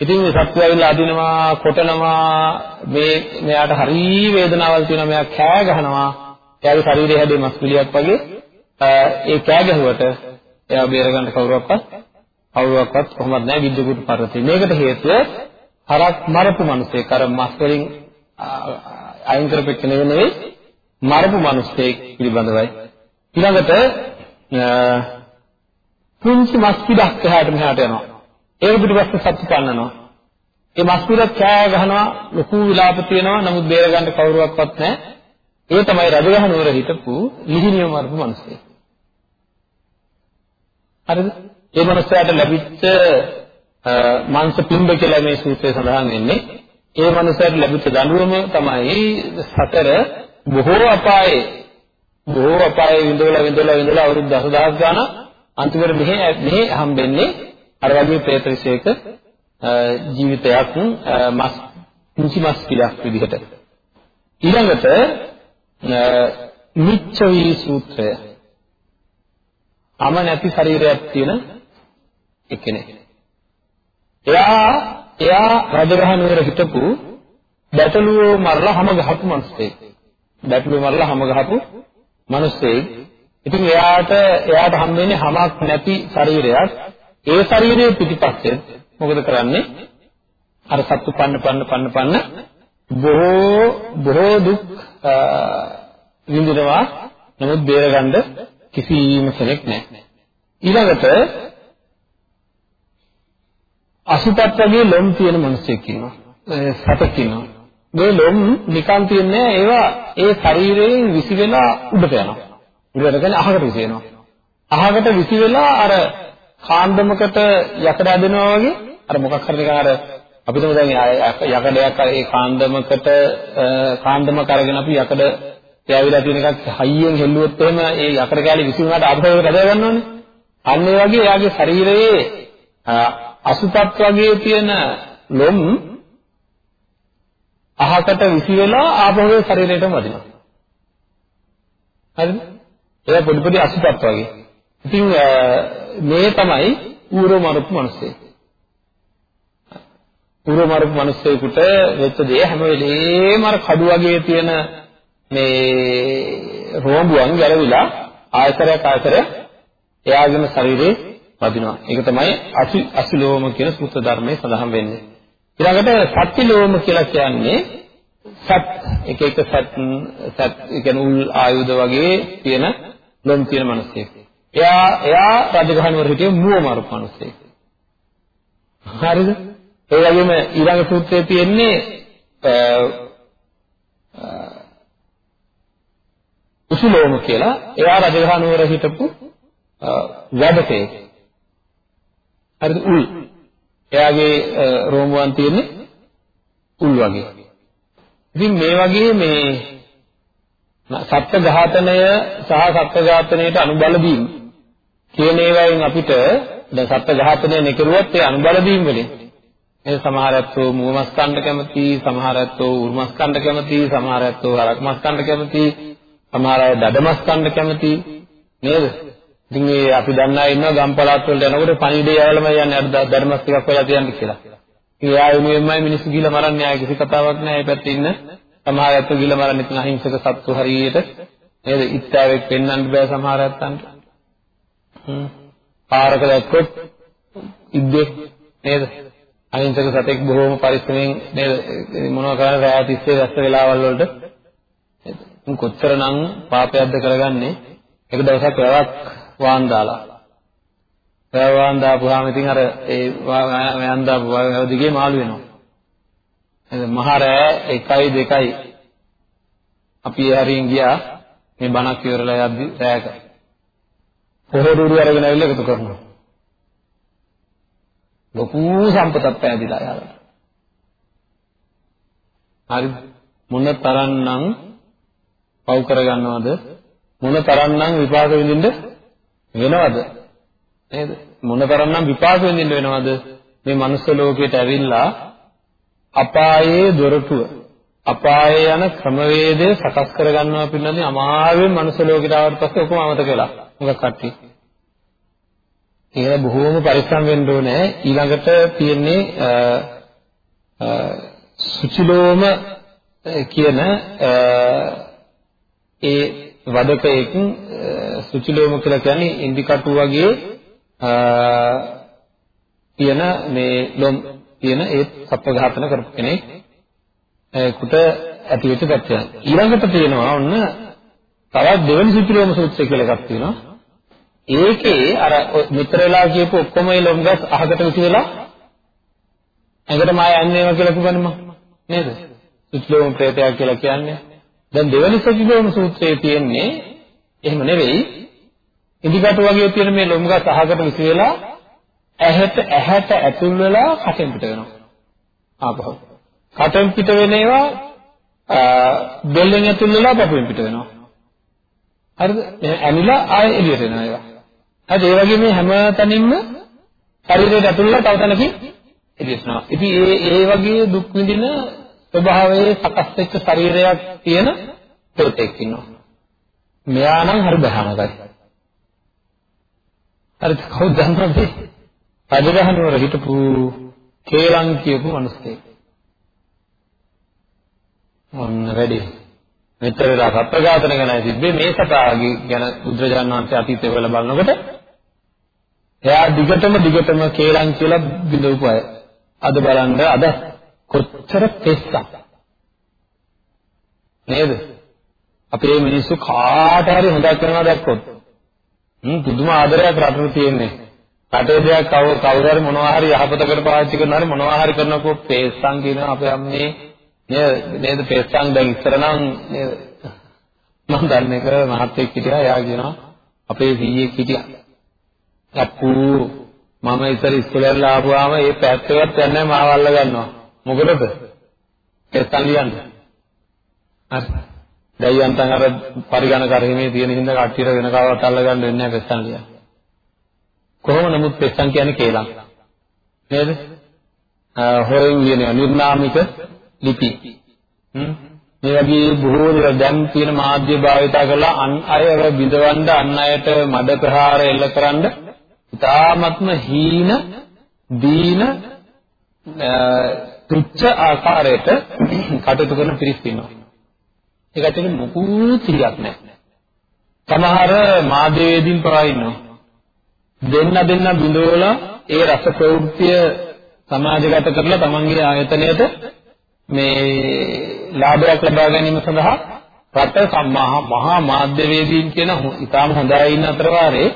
ඉතින් මේ සත්‍ය ඇවිල්ලා අදිනවා, කොටනවා, මේ මෙයාට හරි වේදනාවල් තියෙනවා, මෙයා කෑ ගහනවා. එයාගේ ශරීරය හැදේ මස් පිළියක් වගේ. ඒ කෑ ගැහුවට එයා බේරගන්න කවුරුවක්වත් කවුරුවක්වත් කොහොමද නැහැ විද්‍යුත් පරතේ. මේකට හේතුව හරක් මරපු මිනිසෙක් අර මස් වලින් අයින් කරපෙන්න නෙවෙයි මරපු මිනිසෙක් පිළිබඳවයි. ඊළඟට පුංචි මස් පිටක් එහාට මෙහාට යනවා. ඒක පිටිපස්සේ සත්‍ය පන්නනවා. ඒ මස් පිට කෑ ගහනවා ලොකු විලාප තියෙනවා නමුත් බේරගන්න කවුරුවක්වත් නැහැ. ඒ තමයි රජගහ නුවර හිටපු ලිහිණිය මරපු මිනිස්සෙක්. හරිද? ඒ මනුස්සයාට ලැබිච්ච මාංශ පිම්බ කියලා මේ සූත්‍රයේ සඳහන් වෙන්නේ. ඒ මනුස්සයාට ලැබිච්ච දඬුවම තමයි සතර බොහෝ අපායේ බොහෝ අපායේ විඳවලා විඳවලා විඳවලා අවුරුදු දසදහස් ගාණක් අන්තිමට මෙහෙ මෙහෙ හම්බෙන්නේ අර වගේ പ്രേත විශේෂක ජීවිතයක් මස් කුංචි මස් පිටක් විදිහට ඊළඟට නිච්චවි සූත්‍රය අම නැති ශරීරයක් තියෙන එක්කෙනෙක්. එයා එයා රජගහ නුවර හිටපු බැටළුවෝ මරලා හැම ගහපු මිනිස්සෙක්. බැටළුවෝ මරලා හැම ගහපු මිනිස්සෙක්. ඉතින් එයාට එයාට හම් වෙන්නේ හැමක් නැති ශරීරයක්. ඒ ශරීරයේ පිටිපස්සේ මොකද කරන්නේ? අර සත්තු පන්න පන්න පන්න පන්න බොහෝ බොහෝ දුක් විඳිනවා. නමුත් බේරගන්න කිසිම කෙනෙක් නැහැ. ඊළඟට අසුපත් වගේ ලොම් තියෙන මිනිස්සෙක් ඉන්නවා. සතෙක් ඉන්නවා. මේ ලොම් නිකන් තියන්නේ ඒවා ඒ ශරීරයෙන් විසි වෙලා උඩට යනවා. උඩට කියන්නේ අහකට විසි වෙනවා. අහකට විසි වෙලා අර කාන්දමකට යකඩ ඇදෙනවා වගේ අර මොකක් හරි නිකන් අර අපිටම දැන් යකඩයක් අර ඒ කාන්දමකට කාන්දමක අරගෙන අපි යකඩ පෑවිලා තියෙන එකක් හයියෙන් හෙල්ලුවොත් එහෙම ඒ යකඩ කැලේ විසි වුණාට ආපහු ඒක රැඳ ගන්නවනේ. අන්න ඒ වගේ එයාගේ ශරීරයේ අසුපත් වගේ තියෙන ලොම් අහකට විසි වෙලා ආපහු ඒ ශරීරයටම වදිනවා. හරිද? ඒක පොඩි පොඩි අසුපත් වගේ. ඉතින් මේ තමයි ඌරෝ මරපු මිනිස්සේ. ඌරෝ මරපු මිනිස්සෙකුට වෙච්ච දේ හැම වෙලේම අර කඩු වගේ තියෙන මේ රෝඹුවන් ගැලවිලා ආයතරයක් ආයතරයක් එයාගේම ශරීරේ වදිනවා. ඒක තමයි අසි අසිලෝම කියන සූත්‍ර ධර්මයේ සඳහන් වෙන්නේ. ඊළඟට සත්තිලෝම කියලා කියන්නේ සත් එක එක සත් සත් කියන්නේ උල් ආයුධ වගේ තියෙන ලොම් තියෙන මිනිස්සෙක්. එයා එයා රජගහනුවර හිටියේ මුව මරපු මිනිස්සෙක්. හරිද? ඒ වගේම ඊළඟ සූත්‍රයේ තියෙන්නේ උසුලෝම කියලා එයා රජගහ නුවර හිටපු වැඩකේ. හරිද? උල්. එයාගේ රෝමුවන් තියෙන්නේ උල් වගේ. ඉතින් මේ වගේ මේ සත්ත්ව ඝාතනය සහ සත්ත්ව ඝාතනයට අනුබල දීම කියන ඒවායින් අපිට දැන් සත්ත්ව ඝාතනය නෙකරුවොත් ඒ අනුබල දීම වලින්. ඒ සමහර ඇත්තෝ මුවමස් කන්න කැමති සමහර ඇත්තෝ උරුමස් කන්න කැමති සමහර ඇත්තෝ හරක් මස් කන්න කැමති සමහර අය දඩමස් කන්න කැමති නේද? ඉතින් මේ අපි දන්නා ඉන්නවා ගම් පළාත් වලට යනකොට පණිවිඩය යවලම යන්නේ අර ධර්මස් ටිකක් වෙලා තියන්න කියලා. ඉතින් එයා වෙනුවෙන්මයි මිනිස්සු ගිහලා මරන්නේ ආයේ කිසි කතාවක් නැහැ. ඒ පැත්තේ ඉන්න සමහර අයත් ගිහලා මරන්නේ ඉතින් අහිංසක සත්තු හරියට නේද? ඉත්තාවෙක් පෙන්වන්න බෑ සමහර අයත්තන්ට. හ්ම්. පාරක දැක්කොත් ඉද්දෙක් නේද? අහිංසක සතෙක් බොහොම පරිස්සමෙන් නේද මොනවා කරන්නේ රාත්‍රී තිස්සේ රැස්ත වෙලාවල් වලට උන් කොච්චරනම් පාපයක්ද කරගන්නේ? එක දවසක් වැවක් වාන් දාලා. වැව වාන් දාපුවාම ඉතින් අර ඒ වයන් දාපු වැව දිගේ මාළු වෙනවා. එහෙනම් මහරෑ 1යි 2යි අපි ඒ හරින් ගියා මේ බණක් ඉවරලා යද්දි රෑක. පොහොරුරු අරගෙන ඇවිල්ලා එකතු කරනවා. ලොකු සම්පතක් පෑදිලා යාළුවා හරි මොන තරම්නම් පව් කරගන්නවද? මොන තරම්නම් විපාක විඳින්න වෙනවද? නේද? මොන තරම්නම් විපාක විඳින්න වෙනවද? මේ මනුස්ස ලෝකයට ඇවිල්ලා අපායේ දොරටුව අපායේ යන ක්‍රමවේදය සකස් කරගන්නවා පිළිබඳව අමාරුවෙන් මනුස්ස ලෝකයට ආවට පස්සේ ඔකම අමතක වෙලා. මොකක් කට්ටිය ඒක බොහෝම පරිස්සම් වෙන්න ඕනේ. ඊළඟට තියෙන්නේ සුචිලෝම කියන ඒ වදකයකින් සුචිලෝම කියලා කියන්නේ ඉන්දිකටු වගේ තියෙන මේ ලොම් තියෙන ඒ සත්ව ඝාතන කරපු කෙනෙක් කුට ඇති වෙච්ච පැත්තක්. ඊළඟට තියෙනවා ඔන්න තවත් දෙවෙනි සුචිලෝම සූත්‍රය කියලා එකක් තියෙනවා. ඒකේ අර මෙතර වෙලා කියපු ඔක්කොම ඒ ලොම් ගස් අහකට විසි වෙලා ඇඟට මාය යන්නේවා කියලා කිව්වනේ මම නේද? සුචිලෝම ප්‍රේතයා කියලා කියන්නේ. දැන් දෙවෙනි සුචිලෝම සූත්‍රයේ තියෙන්නේ එහෙම නෙවෙයි. ඉදිකට වගේ තියෙන මේ ලොම් ගස් අහකට විසි වෙලා ඇහැට ඇහැට ඇතුල් වෙලා කටෙන් පිට වෙනවා. ආපහු. කටෙන් පිට වෙන ඒවා බෙල්ලෙන් ඇතුල් වෙලා පපුවෙන් පිට වෙනවා. හරිද? ඇනිලා ආයෙ එළියට එනවා ඒවා. හරි ඒ වගේ මේ හැම තැනින්ම ශරීරයට ඇතුළට තව තැනකින් එළියටනවා. ඉතින් ඒ ඒ වගේ දුක් විඳින ස්වභාවයේ සකස් වෙච්ච ශරීරයක් තියෙන ප්‍රේතෙක් ඉන්නවා. මෙයා නම් හරි භයානකයි. හරි කවුද දන්නවද? රජගහනුවර හිටපු කේලම් කියපු මිනිස්සෙක්. මොන්න වැඩි. මෙතර වෙලා සත්‍යඝාතන ගැන තිබ්බේ මේ සතාගේ ගැන බුද්ධජානන වහන්සේ අතීතේ වල බලනකොට එයා දිගටම දිගටම කේලම් කියලා බිඳවපු අය. අද බලන්න අද කොච්චර තෙස්සක්. නේද? අපේ මිනිස්සු කාට හරි හොදක් කරනවා දැක්කොත්. හ්ම් පුදුම ආදරයක් රටට තියෙන්නේ. රටේ දෙයක් කව කවුරු හරි මොනවා හරි යහපතකට පාවිච්චි කරනවා හරි මොනවා හරි කරනකො පේස්සන් කියනවා අපේ අම්මේ. නේද? නේද? පේස්සන් දැන් ඉස්සර නම් නේද? මම දන්න එක මහත්තයෙක් හිටියා. එයා කියනවා අපේ සීයේ හිටියා. අප්පු මම ඉස්සර ඉස්කෝලේ යලා ආපුවාම ඒ පැත්තවත් යන්නේ මාව අල්ල ගන්නවා. මොකටද? පෙත්තන් ලියන්න. හරි. දැයියන්තන් අර පරිගණ කරහිමේ තියෙන හින්දා කට්ටියට වෙන කාවත් අල්ල ගන්න වෙන්නේ නැහැ පෙත්තන් ලියන්න. කොහොම නමුත් පෙත්තන් කියන්නේ කේලම්. නේද? හොරෙන් ලියනවා නිර්නාමික ලිපි. මේ වගේ බොහෝ දේවල් දැන් තියෙන මාධ්‍ය භාවිතා කරලා අන් අයව බිඳවන්න අන් අයට මඩ ප්‍රහාර එල්ල කරන්න ඉතාමත්ම හීන දීන තුච්ච ආකාරයට කටයුතු කරන පිරිස් ඉන්නවා. ඒක ඇතුලේ මොකුත් ඉලක්ක නැහැ. සමහර මාධ්‍යවේදීන් පවා ඉන්නවා. දෙන්න දෙන්න බිඳවලා ඒ රස ප්‍රවෘත්තිය සමාජගත කරලා තමන්ගේ ආයතනයට මේ ලාභයක් ලබා ගැනීම සඳහා රට සම්මා මහා මාධ්‍යවේදීන් කියන ඉතාම හොඳයි ඉන්න අතර වාරේ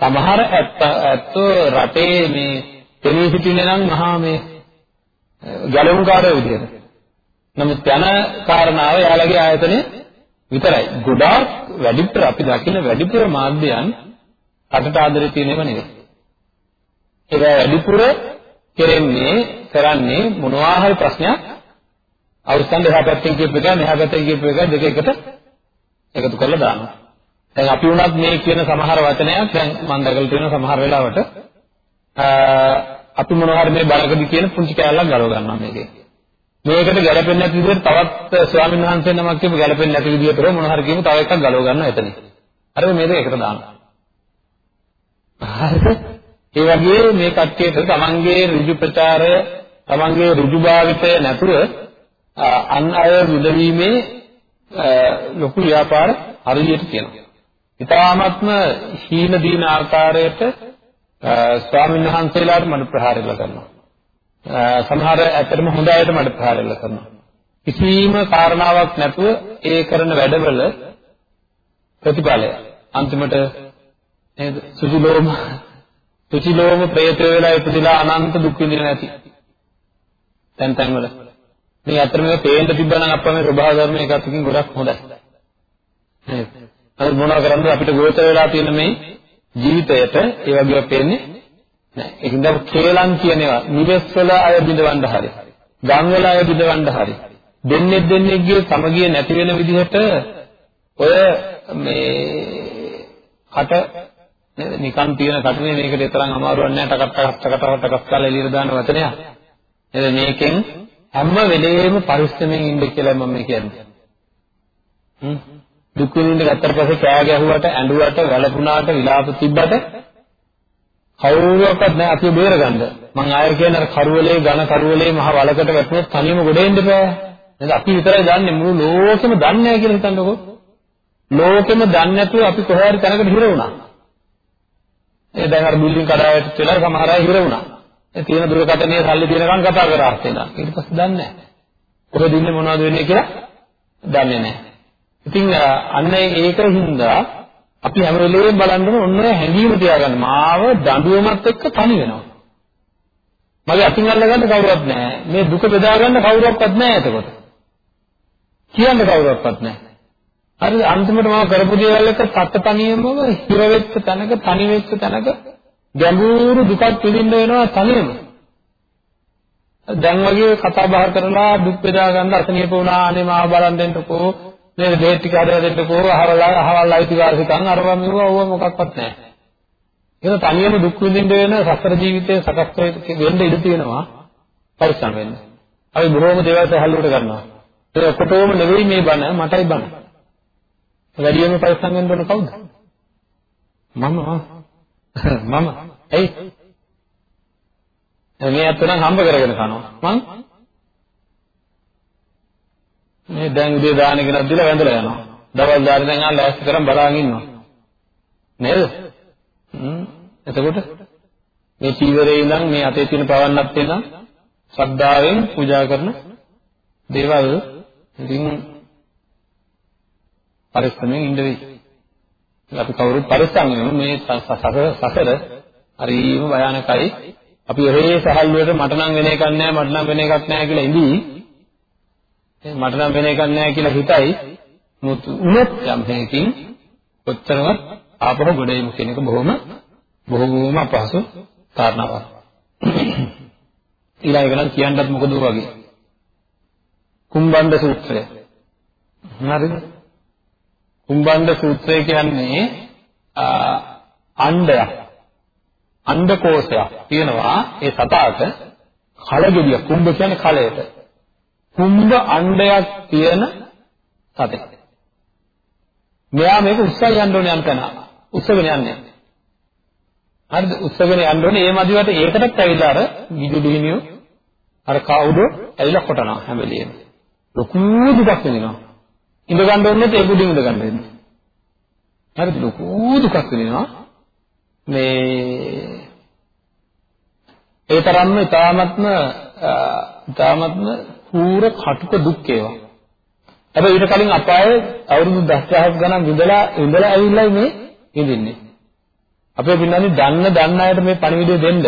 සමහර ඇත්තෝ රටේ මේ තෙමී සිටින්නේ නම් මහා මේ ගැලවුම්කාරයෝ විදිහට. නමුත් යන කාරණාව යාළගේ ආයතනය විතරයි. ගොඩාක් වැඩිපුර අපි දකින වැඩිපුර මාධ්‍යයන් රටට ආදරේ තියෙනව නෙවෙයි. ඒක වැඩිපුර කෙරෙන්නේ කරන්නේ මොනවා හරි ප්‍රශ්නයක් අවුස්සන් දෙහා පැත්තෙන් කියපු එක මෙහා පැත්තෙන් කියපු එක දෙක එකට එකතු කරලා දානවා. දැන් අපි වුණත් මේ කියන සමහර වචනයක් දැන් මම දැකලා තියෙන සමහර වෙලාවට අපි මොනවා හරි මේ බලකදී කියන පුංචි කෑල්ලක් ගලව ගන්නවා මේකේ. මේකට ගැලපෙන්නේ නැති විදිහට තවත් ස්වාමීන් වහන්සේ නමක් කියපු ගැලපෙන්නේ නැති විදිහට මොනවා හරි කියමු තව එකක් ගලව ගන්නවා එතන. අර මේ දෙක එකට දානවා. හරිද? ඒ වගේ මේ කට්ටියට තමන්ගේ ඍජු ප්‍රචාරය තමන්ගේ ඍජුභාවිතය නැතුව අන් අය විදවීමේ ලොකු ව්‍යාපාර හරියට කියනවා. ඊ타ත්ම හීන දීන ආකාරයට ස්වාමීන් වහන්සේලාට මඩ ප්‍රහාර කරනවා. සමහර ඇත්තටම හොඳ අයට මඩ ප්‍රහාර කරනවා. කිසිම කාරණාවක් නැතුව ඒ කරන වැඩවල ප්‍රතිඵලය. අන්තිමට නේද? සුචිලෝම සුචිලෝම ප්‍රේත වේලා ඉපදිලා අනන්ත දුක් විඳින නැති තැන් තැන් වල. මේ අතර මේක පේන්න තිබ්බනම් අප්පා මේ ස්වභාව ධර්ම එකත් එක්කින් ගොඩක් හොඳයි. නේද? නමුත් මොනවා කරන්නද අපිට ගෝචර වෙලා තියෙන මේ ජීවිතයට ඒ වගේ පේන්නේ නැහැ. ඒකින්ද කේලම් කියන ඒවා නිවෙස්වල අය බිඳවන්න හරි. ගම්වල අය බිඳවන්න හරි. දෙන්නේ දෙන්නේගේ සමගිය නැති වෙන විදිහට ඔය මේ කට නේද නිකන් තියෙන කටනේ මේකට තරම් අමාරුවක් නැහැ ටකක් ටකක් ටකක් ටකක් කාලා එළියට දාන වචනයක්. නේද මේකෙන් හැම වෙලේම පරිස්සමෙන් ඉන්න කියලා මම කියන්නේ. හ්ම් දුක් විඳින්න ගත්තට පස්සේ කෑ ගැහුවට ඇඬුවට වැළපුණාට විලාප තිබ්බට කවුරුවක්වත් නැහැ අපිව බේරගන්න. මං ආයෙ කියන්නේ අර කරුවලේ ඝන කරුවලේ මහ වලකට වැටුනොත් තනියම ගොඩ එන්න බෑ. නේද? අපි විතරයි දන්නේ මුළු ලෝකෙම දන්නේ නැහැ කියලා හිතන්නකෝ. ලෝකෙම දන්නේ නැතුව අපි කොහේ හරි තැනකට හිර වුණා. ඒ දැන් අර බිල්ඩින් කඩාවැටෙච්ච වෙලාවට සමහර අය හිර වුණා. ඒ තියෙන දුරකටනේ සල්ලි තියෙනකන් කතා කරා හිටේලා. ඊට පස්සේ දන්නේ නැහැ. කොහෙද ඉන්නේ මොනවද වෙන්නේ කියලා දන්නේ නැහැ. ඉතින් අන්න ඒකින්ද අපි හැම වෙලේම බලන්න ඕන ඔන්න හැඟීම තියාගන්න. මාව දඬුවමත් එක්ක තනි වෙනවා. මගේ අතින් අල්ලගන්න කවුරුවත් නැහැ. මේ දුක බෙදාගන්න කවුරුවක්වත් නැහැ එතකොට. කියන්න කවුරුවක්වත් නැහැ. හරිද? අන්තිමට මම කරපු දේවල් එක තත්ත තනියමම හිර වෙච්ච තැනක තනි වෙච්ච තැනක ගැඹුරු දුකක් විඳින්න වෙනවා තනියම. දැන් වගේ කතා බහ කරලා දුක් බෙදා ගන්න අසනීප වුණා අනේ මාව බලන් දෙන්නකෝ නේද බේත් ටික හදලා දෙන්නකෝ අහවල් අහවල් අයිතිවාසිකම් අරවා මෙවුවා ඕව මොකක්වත් නැහැ. ඒක තනියම දුක් විඳින්න වෙන සසර ජීවිතයේ සකස් වෙන්න ඉඩ තියෙනවා පරිස්සම් වෙන්න. අපි බොහෝම දේවල් සහල්ලුවට කරනවා. ඒක ඔක්කොටම නෙවෙයි මේ බණ මටයි බණ. වැඩියෙන්ම පරිස්සම් වෙන්න ඕන කවුද? මම මම ඇයි මේ අතන හම්බ කරගෙන කනවා මං මේ දැන් උදේ දාන එකක් දීලා වැඳලා යනවා. දවල් දාන දැන් ආ ලෑස්ති කරන් බලාගෙන ඉන්නවා. නේද? හ්ම්. එතකොට මේ චීවරේ ඉඳන් මේ අතේ තියෙන පවන්නත් වෙන ශ්‍රද්ධාවෙන් පූජා කරන දේවල් ඉතින් පරිස්සමෙන් ඉන්න වෙයි. අපි කවුරුත් පරිස්සම් වෙමු. මේ සසර හරිම භයානකයි. අපි ඔහේ සහල් වලට මට නම් වෙන එකක් නැහැ මට නම් වෙන එකක් නැහැ කියලා ඉඳී මට නම් වෙන එකක් නැහැ කියලා හිතයි. උනොත් යම් හේකින් ඔච්චරවත් ආපහු ගොඩේමු කියන එක බොහොම බොහොම අපහසු කාරණාවක්. ඊළඟ නම් කියන්නත් මොකද වගේ? කුම්බණ්ඩ සූත්‍රය. හරිද? කුම්බණ්ඩ සූත්‍රය කියන්නේ අණ්ඩයක් අණ්ඩකෝෂයක් තියෙනවා. ඒ සතාට කලගෙඩිය කුම්භ කියන්නේ කලයට. කුම්භ අණ්ඩයක් තියෙන සතෙක්. මෙයා මේක උස්සලා යන්න ඕනේ යන තැන උස්සගෙන යන්නේ. හරිද? උස්සගෙන යන්න ඕනේ. ඒ මදිවට ඒකටත් ඇවිල්ලා අර ගිජු දිහිනියෝ අර කවුද? ඇවිල්ලා කොටනවා හැම වෙලෙම. ලොකු දුකක් වෙනවා ඉඳ ගන්න ඕනේ ඒ බුදින් ඉඳ ගන්න වෙන්නේ. හරිද? ලොකු දුකක් වෙනවා මේ ඒ තරම්ම ඊ타මත්ම ඊ타මත්ම පූර කටුක දුක් ඒවා. හැබැයි ඊට කලින් අපායේ අවුරුදු 10000ක් ගණන් විඳලා ඉඳලා ඇවිල්ලා මේ ඉඳින්නේ. අපේ පින්නන්නේ දන්න දන්න අයට මේ පණිවිඩය දෙන්න.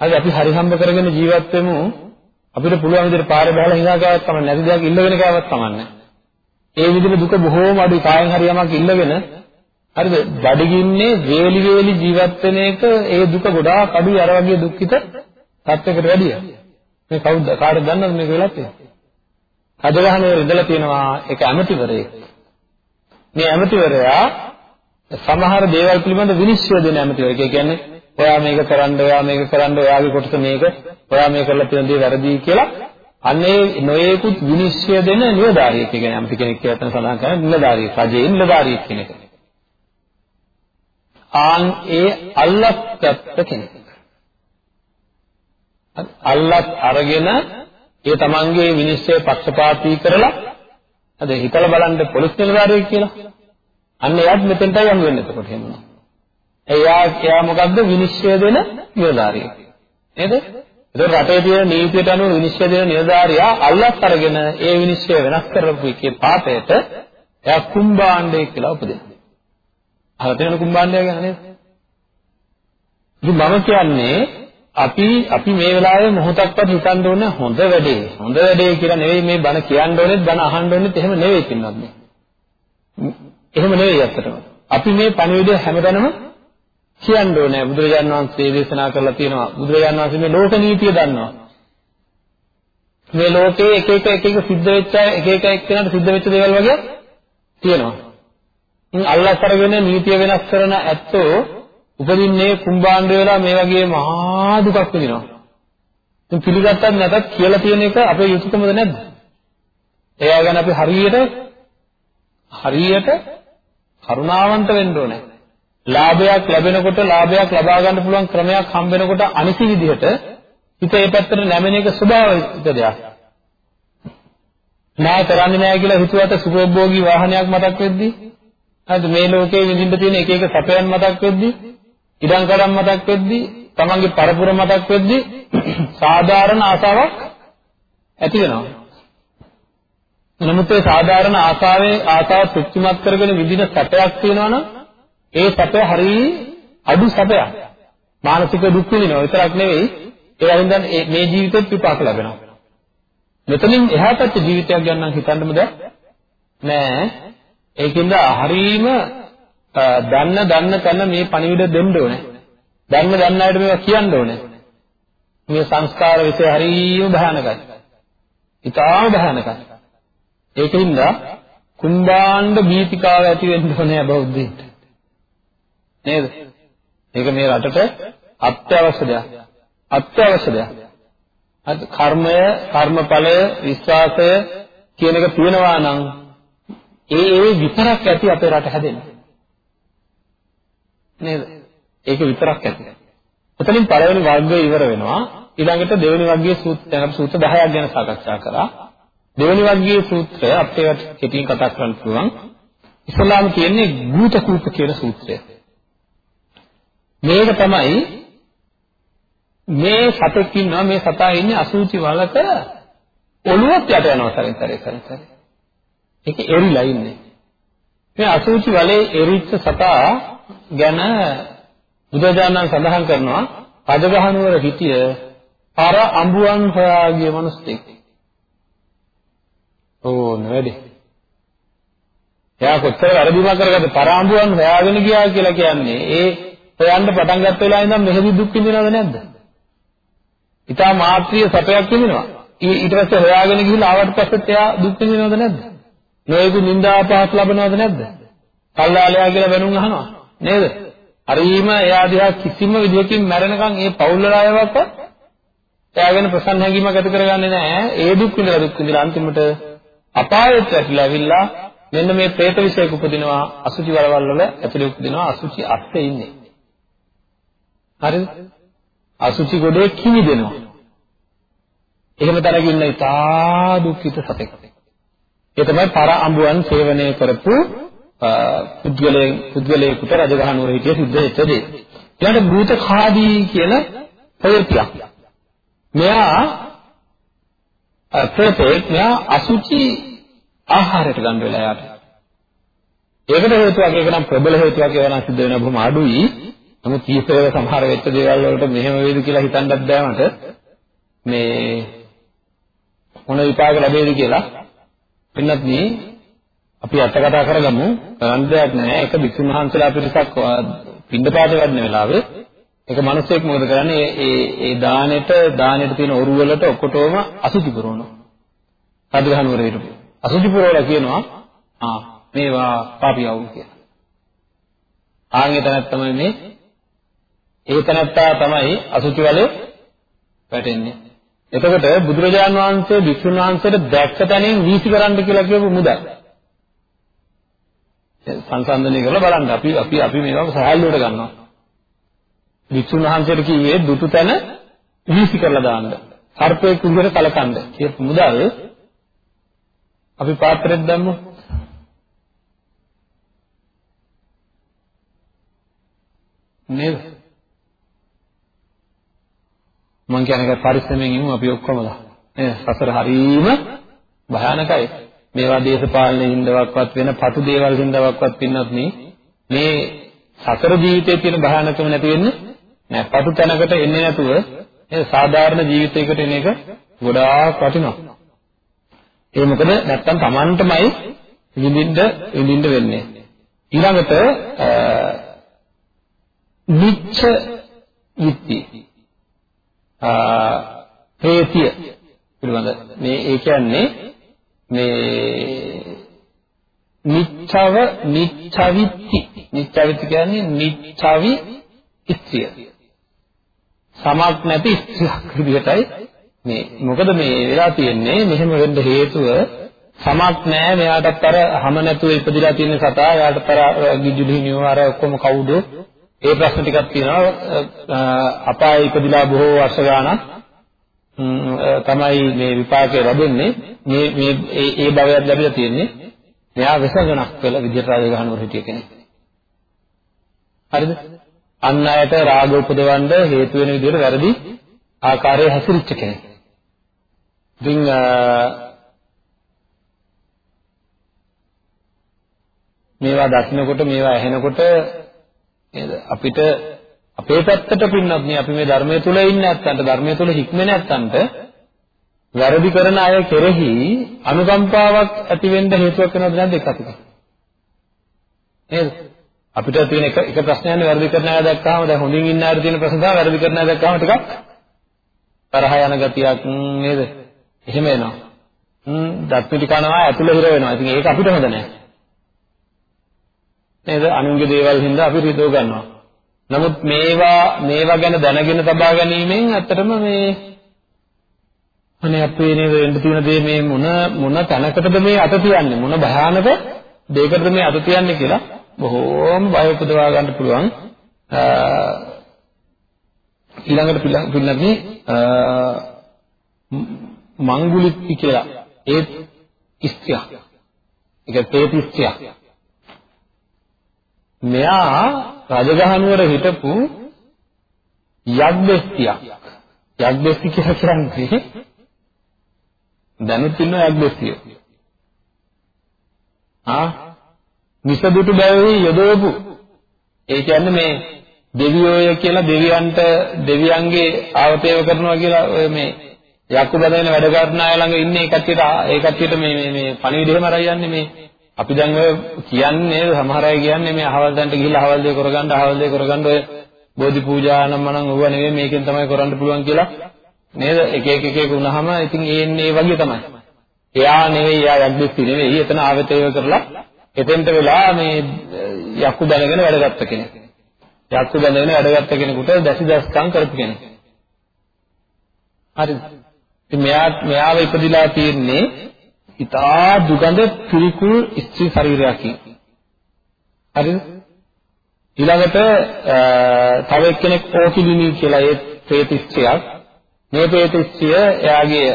හරි අපි හරි හම්බ කරගෙන ජීවත් වෙමු. අපිට පුළුවන් විදිහට පාරේ බහලා හිනා ගාවක් තමයි නැති දෙයක් ඉල්ලගෙන ගාවක් තමන්නේ. ඒ විදිහට දුක බොහෝම අඩුයි කායෙන් හරි යමක් ඉල්ලගෙන හරිද? බඩගින්නේ වේලි වේලි ජීවත් වෙන එක ඒ දුක ගොඩාක් අඩුයි අර වගේ දුක්ඛිත තත්යකට වැඩිය. මේ කවුද කාටද දන්නවද මේක වෙලත් තියෙන්නේ? රජගහනුවර ඉඳලා තියෙනවා ඒක ඇමතිවරයෙක්. මේ ඇමතිවරයා සමහර දේවල් පිළිබඳ විනිශ්චය දෙන ඇමතිවරයෙක්. ඒ කියන්නේ ඔයා මේක කරන්න, ඔයා මේක කරන්න, ඔයාගේ කොටස මේක, ඔයා මේ කරලා තියෙන දේ වැරදි කියලා අන්නේ නොයේකුත් විනිශ්චය දෙන නිලධාරියෙක්. ඒ කියන්නේ ඇමති කෙනෙක් කියලා තමයි සඳහන් කරන්නේ නිලධාරියෙක්. රජයේ නිලධාරියෙක් කෙනෙක්. ආන් ඒ අල්ලත් ගත්ත කෙනෙක්. අල්ලත් අරගෙන ඒ තමන්ගේ විනිශ්චය පක්ෂපාතී කරලා අද හිතලා බලන්න පොලිස් නිලධාරියෙක් කියලා. අන්න එයාත් මෙතෙන්ටයි යමු වෙන්නේ එතකොට එහෙම. එයා එයා මොකද්ද විනිශ්චය දෙන නිලධාරියෙක්. නේද? ඒතකොට රටේ තියෙන නීතියට අනුව විනිශ්චය දෙන නිලධාරියා අල්ලත් අරගෙන ඒ විනිශ්චය වෙනස් කරපු එකේ පාපයට එයා කුම්භාණ්ඩය කියලා උපදිනවා. අහලා තියෙන කුම්භාණ්ඩය ගැන නේද? ඉතින් මම කියන්නේ අපි අපි මේ වෙලාවේ මොහොතක්වත් හිතන්න ඕනේ හොඳ වැඩේ. හොඳ වැඩේ කියලා නෙවෙයි මේ බණ කියන්න ඕනෙත් බණ අහන්න ඕනෙත් එහෙම නෙවෙයි පින්නත් මේ. එහෙම නෙවෙයි ඇත්තටම. අපි මේ පණිවිඩය හැමදැනම කියන්න ඕනේ. බුදුරජාණන් වහන්සේ දේශනා කරලා තියෙනවා. බුදුරජාණන් වහන්සේ මේ ලෝක නීතිය දන්නවා. මේ ලෝකේ එක එක එක එක සිද්ධ වෙච්ච එක එක එක්කෙනාට සිද්ධ වෙච්ච දේවල් වගේ තියෙනවා. ඉතින් අල්ලස් අරගෙන නීතිය වෙනස් කරන ඇත්තෝ උපදින්නේ කුම්භාණ්ඩ වෙලා මේ වගේ මහා දුකක් විඳිනවා. ඉතින් පිළිගත්තත් නැතත් කියලා තියෙන එක අපේ යුතුයකමද නැද්ද? එයා ගැන අපි හරියට හරියට කරුණාවන්ත වෙන්න ඕනේ. ලාභයක් ලැබෙනකොට ලාභයක් ලබා ගන්න පුළුවන් ක්‍රමයක් හම්බ වෙනකොට අනිසි විදිහට හිත ඒ පැත්තට නැමෙන එක ස්වභාවික දෙයක්. නෑ කරන්නේ නෑ කියලා හිතුවට සුඛෝභෝගී වාහනයක් මතක් වෙද්දී හරිද මේ ලෝකේ විඳින්න තියෙන එක එක සැපයන් මතක් වෙද්දී ඉඩම් කඩම් මතක් වෙද්දී තමන්ගේ පරපුර මතක් වෙද්දී සාධාරණ ආසාවක් ඇති වෙනවා. නමුත් ඒ සාධාරණ ආසාවේ ආසාව තෘප්තිමත් කරගෙන විඳින සැපයක් තියෙනවා නම් ඒ සැපය හරිය අඩු සැපයක්. මානසික දුක් විඳිනවා විතරක් නෙවෙයි ඒ වගේම මේ ජීවිතෙත් විපාක ලැබෙනවා. මෙතනින් එහා පැත්තේ ජීවිතයක් ගන්න හිතන්නම දැන් නෑ ඒකින්ද හරීම දන්න දන්න තැන මේ පණිවිඩ දෙන්න ඕනේ. දන්න දන්න අයට මේවා කියන්න ඕනේ. මේ සංස්කාර විෂය හරීම භයානකයි. ඉතාම භයානකයි. ඒකින්ද කුම්බාණ්ඩ බීතිකාව ඇති වෙන්න ඕනේ බෞද්ධයින්ට. නේද? ඒක මේ රටට අත්‍යවශ්‍ය දෙයක්. අත්‍යවශ්‍ය දෙයක්. අද කර්මය, කර්මඵලය, විශ්වාසය කියන එක තියෙනවා නම් ඒ ඒ විතරක් ඇති අපේ රට හැදෙන්න. නේද? ඒක විතරක් ඇති. එතනින් පළවෙනි වර්ගය ඉවර වෙනවා. ඊළඟට දෙවෙනි වර්ගයේ සූත්‍ර දැන් අපි සූත්‍ර 10ක් ගැන සාකච්ඡා කරා. දෙවෙනි වර්ගයේ සූත්‍රය අපිට කෙටියෙන් කතා කරන්න පුළුවන්. ඉස්ලාම කියන්නේ ගූත කූප කියන සූත්‍රය. මේක තමයි මේ සතෙක් ඉන්නවා මේ සතා ඉන්නේ අසුචි වලක ඔළුවත් යට යනවා සරින් සරේ සරින් සරේ. ඒක එරිලා ඉන්නේ. මේ අසුචි වලේ එරිච්ච සතා ගැන බුදුජානක සඳහන් කරනවා රජගහනුවර හිටිය පර අඹුවන් හොයාගිය මිනිස්සෙක්. ඕන වැඩි. එයා කොච්චර වැරදිමක් කරගත්තද පර අඹුවන් හොයාගෙන ගියා කියලා කියන්නේ ඒ හොයන්න පටන් ගත්ත වෙලාවෙ ඉඳන් මෙහෙදි දුක් විඳිනවද නැද්ද? ඊටා මාත්‍රිය සැපයක් විඳිනවා. ඊට පස්සේ හොයාගෙන ගිහිල්ලා ආවට පස්සෙත් එයා දුක් විඳිනවද නැද්ද? නොයෙකු නිന്ദා අපහාස ලබනවද නැද්ද? කල්ලාලයා කියලා බැනුම් අහනවා. නේද? හරිම එයා දිහා කිසිම විදිහකින් මැරෙනකන් ඒ පෞල් වල අයවක එයාගෙන ප්‍රසන්න හැඟීමක් ඇති කරගන්නේ නැහැ. ඒ දුක් විඳලා දුක් විඳලා අන්තිමට අපායට ඇවිල්ලා ඇවිල්ලා මෙන්න මේ പ്രേත විශේෂක උපදිනවා අසුචි වලවල් වල ඇතුලේ උපදිනවා අසුචි අස්සේ ඉන්නේ. හරිද? අසුචි ගොඩේ කිවි දෙනවා. එහෙම තරග ඉන්න ඉතා දුක්ඛිත සතෙක්. ඒ තමයි පර අඹුවන් සේවනය කරපු පුද්ගලයන් පුද්ගලයෙකුට රජගහ නුවර හිටිය සිද්ධ වෙච්ච දේ. ඊළඟට භූත කාදී කියන ප්‍රවෘත්තියක්. මෙයා ප්‍රේතෙක් මෙයා අසුචි ආහාරයට ගන්න වෙලා යාට. ඒකට හේතුවක් ඒක නම් ප්‍රබල හේතුවක් ඒවා නම් සිද්ධ වෙන බොහොම අඩුයි. නමුත් කීපයක සමහර වෙච්ච දේවල් වලට මෙහෙම වේද කියලා හිතන්නත් බෑ මට. මේ මොන විපාක ලැබෙයිද කියලා. පින්නත් මේ අපි අට කතා කරගමු. කරන්න දෙයක් නැහැ. එක භික්ෂුන් වහන්සේලා පිරිසක් පින්ඩපාත වැඩන වෙලාවේ. එක මිනිහෙක් මොකද කරන්නේ? ඒ ඒ දානෙට දානෙට තියෙන ඔරු වලට ඔක්කොටම අසුචි පුරවනවා. සද්දහනුවර හිටපු. අසුචි පුරවලා කියනවා ආ මේවා පාපියව් කියලා. ආන්ගේ තැනක් තමයි මේ ඒ තැනත්තා තමයි අසුචි වලේ වැටෙන්නේ. එතකොට බුදුරජාන් වහන්සේ භික්ෂුන් වහන්සේට දැක්ක තැනින් වීසි කරන්න කියලා කියපු මුදල්. සංසන්දනය කරලා බලන්න අපි අපි අපි මේවා සහැල්ලුවට ගන්නවා. වික්ෂුන් වහන්සේට කිව්වේ දුටු තැන වීසි කරලා දාන්න. සර්පයෙක් විදිහට කලකන්න. කියපු මුදල් අපි පාත්‍රෙත් දැම්මු. නේද? මං කියන්නේ පරිස්සමෙන් ඉමු අපි ඔක්කොමලා. නේද? සසර හරීම භයානකයි. මේවා දේශපාලනයේ හින්දාවක්වත් වෙන පටු දේවල් හින්දාවක්වත් පින්නත් මේ සතර ජීවිතයේ තියෙන භයානකම නැති වෙන්නේ නෑ. පටු තැනකට එන්නේ නැතුව ඒ සාධාරණ ජීවිතයකට එන එක ගොඩාක් වටිනවා. ඒ මොකද නැත්තම් Tamanටමයි විඳින්න විඳින්න වෙන්නේ. ඊළඟට නිච්ච යුක්ති. ආ ප්‍රේතිය. පිළිබඳ. මේ ඒ කියන්නේ මේ නිච්ඡව නිච්ඡවිත්ති නිච්ඡවිත්ති කියන්නේ නිච්ඡවි ස්ත්‍රිය. සමක් නැති ස්ත්‍රියක් විදිහටයි මේ මොකද මේ වෙලා තියෙන්නේ? මෙහෙම වෙන්න හේතුව සමක් නැහැ මෙයාටත් අර හැම නැතුව ඉපදිලා තියෙන සතා එයාටත් අර ගිජුලිනියෝ අර ඔක්කොම කවුද? ඒ ප්‍රශ්න ටිකක් තියෙනවා. අපායේ ඉපදිලා බොහෝ වර්ෂ ගාණක් තමයි මේ විපාකය ලැබෙන්නේ. මේ මේ ඒ ඒ භවයක් ලැබිලා තියෙන්නේ. මෙයා වෙසගණක් කළ විද්‍යාව රාජගහනුවර හිටිය කෙනෙක්. හරිද? අන් අයට රාග උපදවන්න හේතු වෙන විදිහට වැරදි ආකාරයේ හැසිරිච්ච කෙනෙක්. ඉතින් මේවා දකින්නකොට මේවා ඇහෙනකොට නේද? අපිට අපේ පැත්තට පින්නත් නේ අපි මේ ධර්මයේ තුල ඉන්නේ නැත්තන්ට ධර්මයේ තුල හික්මේ නැත්තන්ට වැරදි කරන අය කෙරෙහි අනුකම්පාවක් ඇති වෙන්න හේතුවක් වෙනවද නැද්ද ඒක අපිට? නේද? අපිට තියෙන එක එක ප්‍රශ්නයක්නේ වැරදි කරන අය දැක්කහම දැන් හොඳින් ඉන්න අය තියෙන ප්‍රශ්න තමයි වැරදි කරන අය දැක්කහම ටිකක් තරහ යන ගතියක් නේද? එහෙම එනවා. හ්ම් දත් පිටි කනවා ඇතුළ හිර වෙනවා. ඉතින් ඒක අපිට හොඳ නැහැ නේද? අනුන්ගේ දේවල් හින්දා අපි රිදව ගන්නවා. නමුත් මේවා මේවා ගැන දැනගෙන තබා ගැනීමෙන් ඇත්තටම මේ අනේ අපේ නේද වෙන්න තියෙන දේ මේ මොන මොන තැනකටද මේ අත තියන්නේ? මොන භයානක දෙයකටද මේ අත තියන්නේ කියලා බොහෝම බය උපදවා ගන්න පුළුවන්. ඊළඟට පිළිගන්නේ මංගුලිත්ති කියලා. ඒ ස්ත්‍රියක්. ඒක තේතිස්ත්‍රියක් මෙයා රජගහනුවර හිටපු යග්දෙස්තියක් යග්දෙස්ති කියලා කියන්නේ දැනුත් ඉන්න යග්දෙස්තිය ආ? විසදුටු බැවෙහි යොදවපු. ඒ කියන්නේ මේ දෙවියෝය කියලා දෙවියන්ට දෙවියන්ගේ ආවතේව කරනවා කියලා ඔය මේ යක්කු බදගෙන වැඩ කරන අය ළඟ ඉන්නේ ඒ කට්ටියට ඒ කට්ටියට මේ මේ මේ පණිවිඩෙම අරයි යන්නේ මේ අපි දැන් ඔය කියන්නේ සමහර අය කියන්නේ මේ අහවල් දන්ට ගිහිල්ලා අහවල් දේ කරගන්න අහවල් දේ කරගන්න ඔය බෝධි පූජා නම් මනම් ඕවා නෙවෙයි මේකෙන් තමයි කරන්න පුළුවන් කියලා. නේද? එක එක එක එක වුණාම ඉතින් ඒන්නේ ඒ වගේ තමයි. එයා නෙවෙයි එයා යක්දිස්ති නෙවෙයි. එතන ආවතේව කරලා එතෙන්ට වෙලා මේ යක්කු දැනගෙන වැඩගත්ත කෙනෙක්. යක්කු දැනගෙන වැඩගත්ත කෙනෙකුට දැසි දස්කම් කරපු කෙනෙක්. හරිද? ඉතින් මෙයා මෙයාව ඉපදිලා තියෙන්නේ ඉතා දුගඳ පිළිකුල් ස්ත්‍රී ශරීරයකින්. හරිද? ඊළඟට තව එක්කෙනෙක් ඕකිලිනී කියලා ඒ ප්‍රේත ස්ත්‍රියක්. මේ ප්‍රේත ස්ත්‍රිය එයාගේ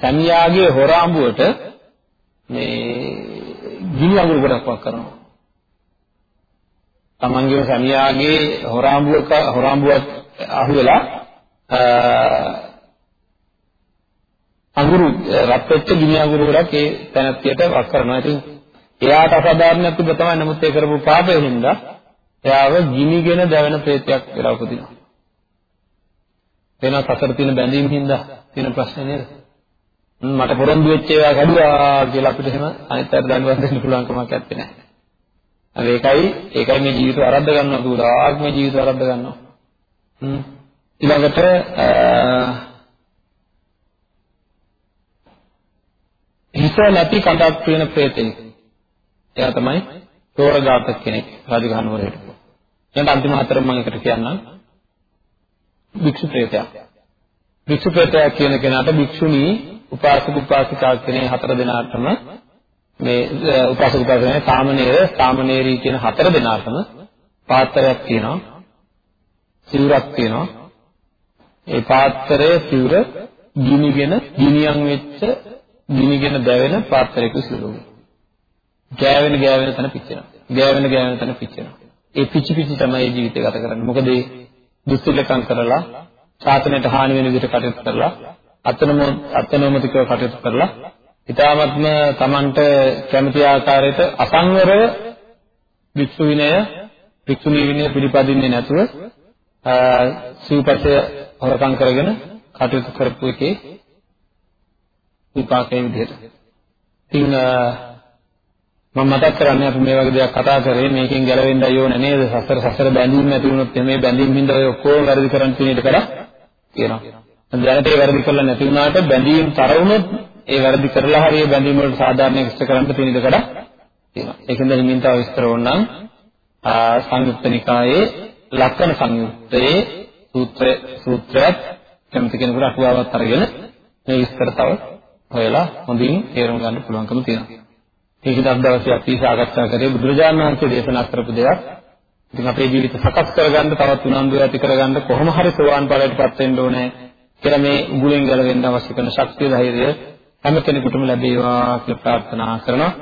සැමියාගේ හොරාඹුවට මේ ගිනි අඟුරු ගොඩක් වක් කරනවා. තමන්ගේ සැමියාගේ හොරාඹුවක හොරාඹුවක් අහුවෙලා අඟුරු රත් වෙච්ච ගිනි අඟුරු ගොඩක් ඒ තැනත්තියට වක් කරනවා. ඉතින් එයාට අසාධාරණයක් තිබ්බ තමයි. නමුත් ඒ කරපු පාපයෙන් හින්දා එයාව ගිනිගෙන දැවෙන ප්‍රේතයක් වෙලා උපදිනවා. වෙනස් අතර තියෙන බැඳීම් හින්දා තියෙන ප්‍රශ්නේ නේද? මට පොරොන්දු වෙච්ච ඒවා කැඩුවා කියලා අපිට එහෙම අනිත් අයට දඬුවම් දෙන්න පුළුවන් කමක් නැත්තේ නෑ. අර ඒකයි ඒකයි මේ ජීවිත ආරම්භ ගන්නවා දුරාක් මේ ජීවිත ආරම්භ ගන්නවා. හ්ම් ඊළඟට හිත නැති කඳක් තියෙන ප්‍රේතෙක්. එයා තමයි තෝරගාතක කෙනෙක් රාජගහනුවර හිටපු. ඊට අන්තිම හතර මම එකට කියන්නම්. භික්ෂු ප්‍රේතයා. භික්ෂු ප්‍රේතයා කියන කෙනාට භික්ෂුණී උපාසක උපාසිකා කියන හතර දෙනාටම මේ උපාසක උපාසිකානේ සාමණේර සාමණේරී කියන හතර දෙනාටම පාත්‍රයක් තියෙනවා. සිවුරක් තියෙනවා. ඒ පාත්‍රයේ සිවුර ගිනිගෙන ගිනියම් වෙච්ච ගිනිගෙන දැවෙන පාත්‍රයක සිරුරු. ගෑවෙන ගෑවෙන තැන පිච්චෙනවා. ගෑවෙන ගෑවෙන තැන පිච්චෙනවා. ඒ පිච්චි පිච්චි තමයි ජීවිතය ගත කරන්නේ. මොකද ඒ දුස්තිලකම් කරලා සාසනයට හානි වෙන විදිහට කටයුතු කරලා අතනම අතනොමතිකව කටයුතු කරලා ඊ타මත්ම Tamanට කැමති ආකාරයට අසංවරව වික්ෂු විනය වික්ෂුණී විනය පිළිපදින්නේ නැතුව සූපතය හොරකම් කරගෙන කටයුතු කරපු එකේ විපාකයේ විදිහට. ඉතින් මම මතක් කරන්නේ අපි මේ වගේ දෙයක් කතා කරේ මේකෙන් ගැලවෙන්නයි ඕනේ නේද? සසර සසර බැඳීම් නැති වුණොත් මේ බැඳීම් හින්දා ඔය ඔක්කොම වැරදි කරන් තියෙන ඊට කඩ කියනවා. දැනට ඒ වැරදි කරලා නැති වුණාට බැඳීම් තර වුණොත් ඒ වැරදි කරලා හරිය බැඳීම් වලට සාධාරණ ඉෂ්ට කරන්න තියෙන ඊට කඩ තියෙනවා. ඒකෙන්ද හිමින් තව විස්තර ඕනනම් සංයුක්ත නිකායේ ලක්ෂණ සංයුත්තේ සූත්‍ර සූත්‍රයක් කැමති කෙනෙකුට අටුවාවක් අරගෙන මේ විස්තර තව හොයලා හොඳින් තේරුම් ගන්න පුළුවන්කම තියෙනවා. ඒකද අද දවසේ අපි සාකච්ඡා කරේ බුදුරජාණන් වහන්සේ දේශනා කරපු දෙයක්. ඉතින් අපේ ජීවිත සකස් කරගන්න තවත් උනන්දු ඇති කරගන්න කොහොම හරි සෝවාන් ඵලයටපත් වෙන්න ඕනේ කියලා මේ උගුලෙන් ගැලවෙන්න අවශ්‍ය කරන ශක්තිය ධෛර්යය හැම කෙනෙකුටම ලැබේවා කියලා ප්‍රාර්ථනා කරනවා.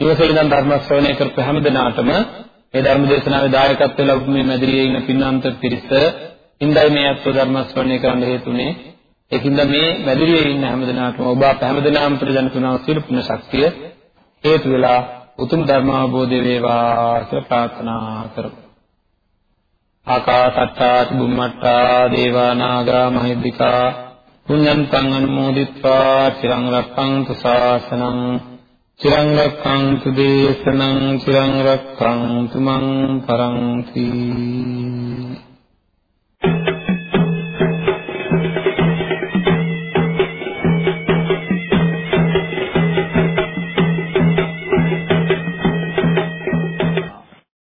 ඊවසේ ඉඳන් ධර්ම ශ්‍රවණය කරපු හැම දිනාටම මේ ධර්ම දේශනාවේ දායකත්වය ලැබු මේ මැදිරියේ ඉන්න පින්නන්ත පිරිස ඉන්දයි මේ අත්ව ධර්ම ශ්‍රවණය කරන්න හේතුනේ ඒකින්ද මේ මැදිරියේ ඉන්න හැම දිනාටම ඔබ අප හැම දිනාම ප්‍රජන තුනව සියලු පුණ්‍ය ශක්තිය හේතු වෙලා උතුම් ධර්ම අවබෝධය වේවා කියලා ප්‍රාර්ථනා කරමු. ආකාසට්ටා බුම්මට්ටා දේවා නාග මහිද්దికා පුඤ්ඤන්තං අනුමෝදිත්වා චිරං රක්ඛන්තු ශාසනං චිරං රක්ඛන්තු දේශනං චිරං රක්ඛන්තු මං පරන්ති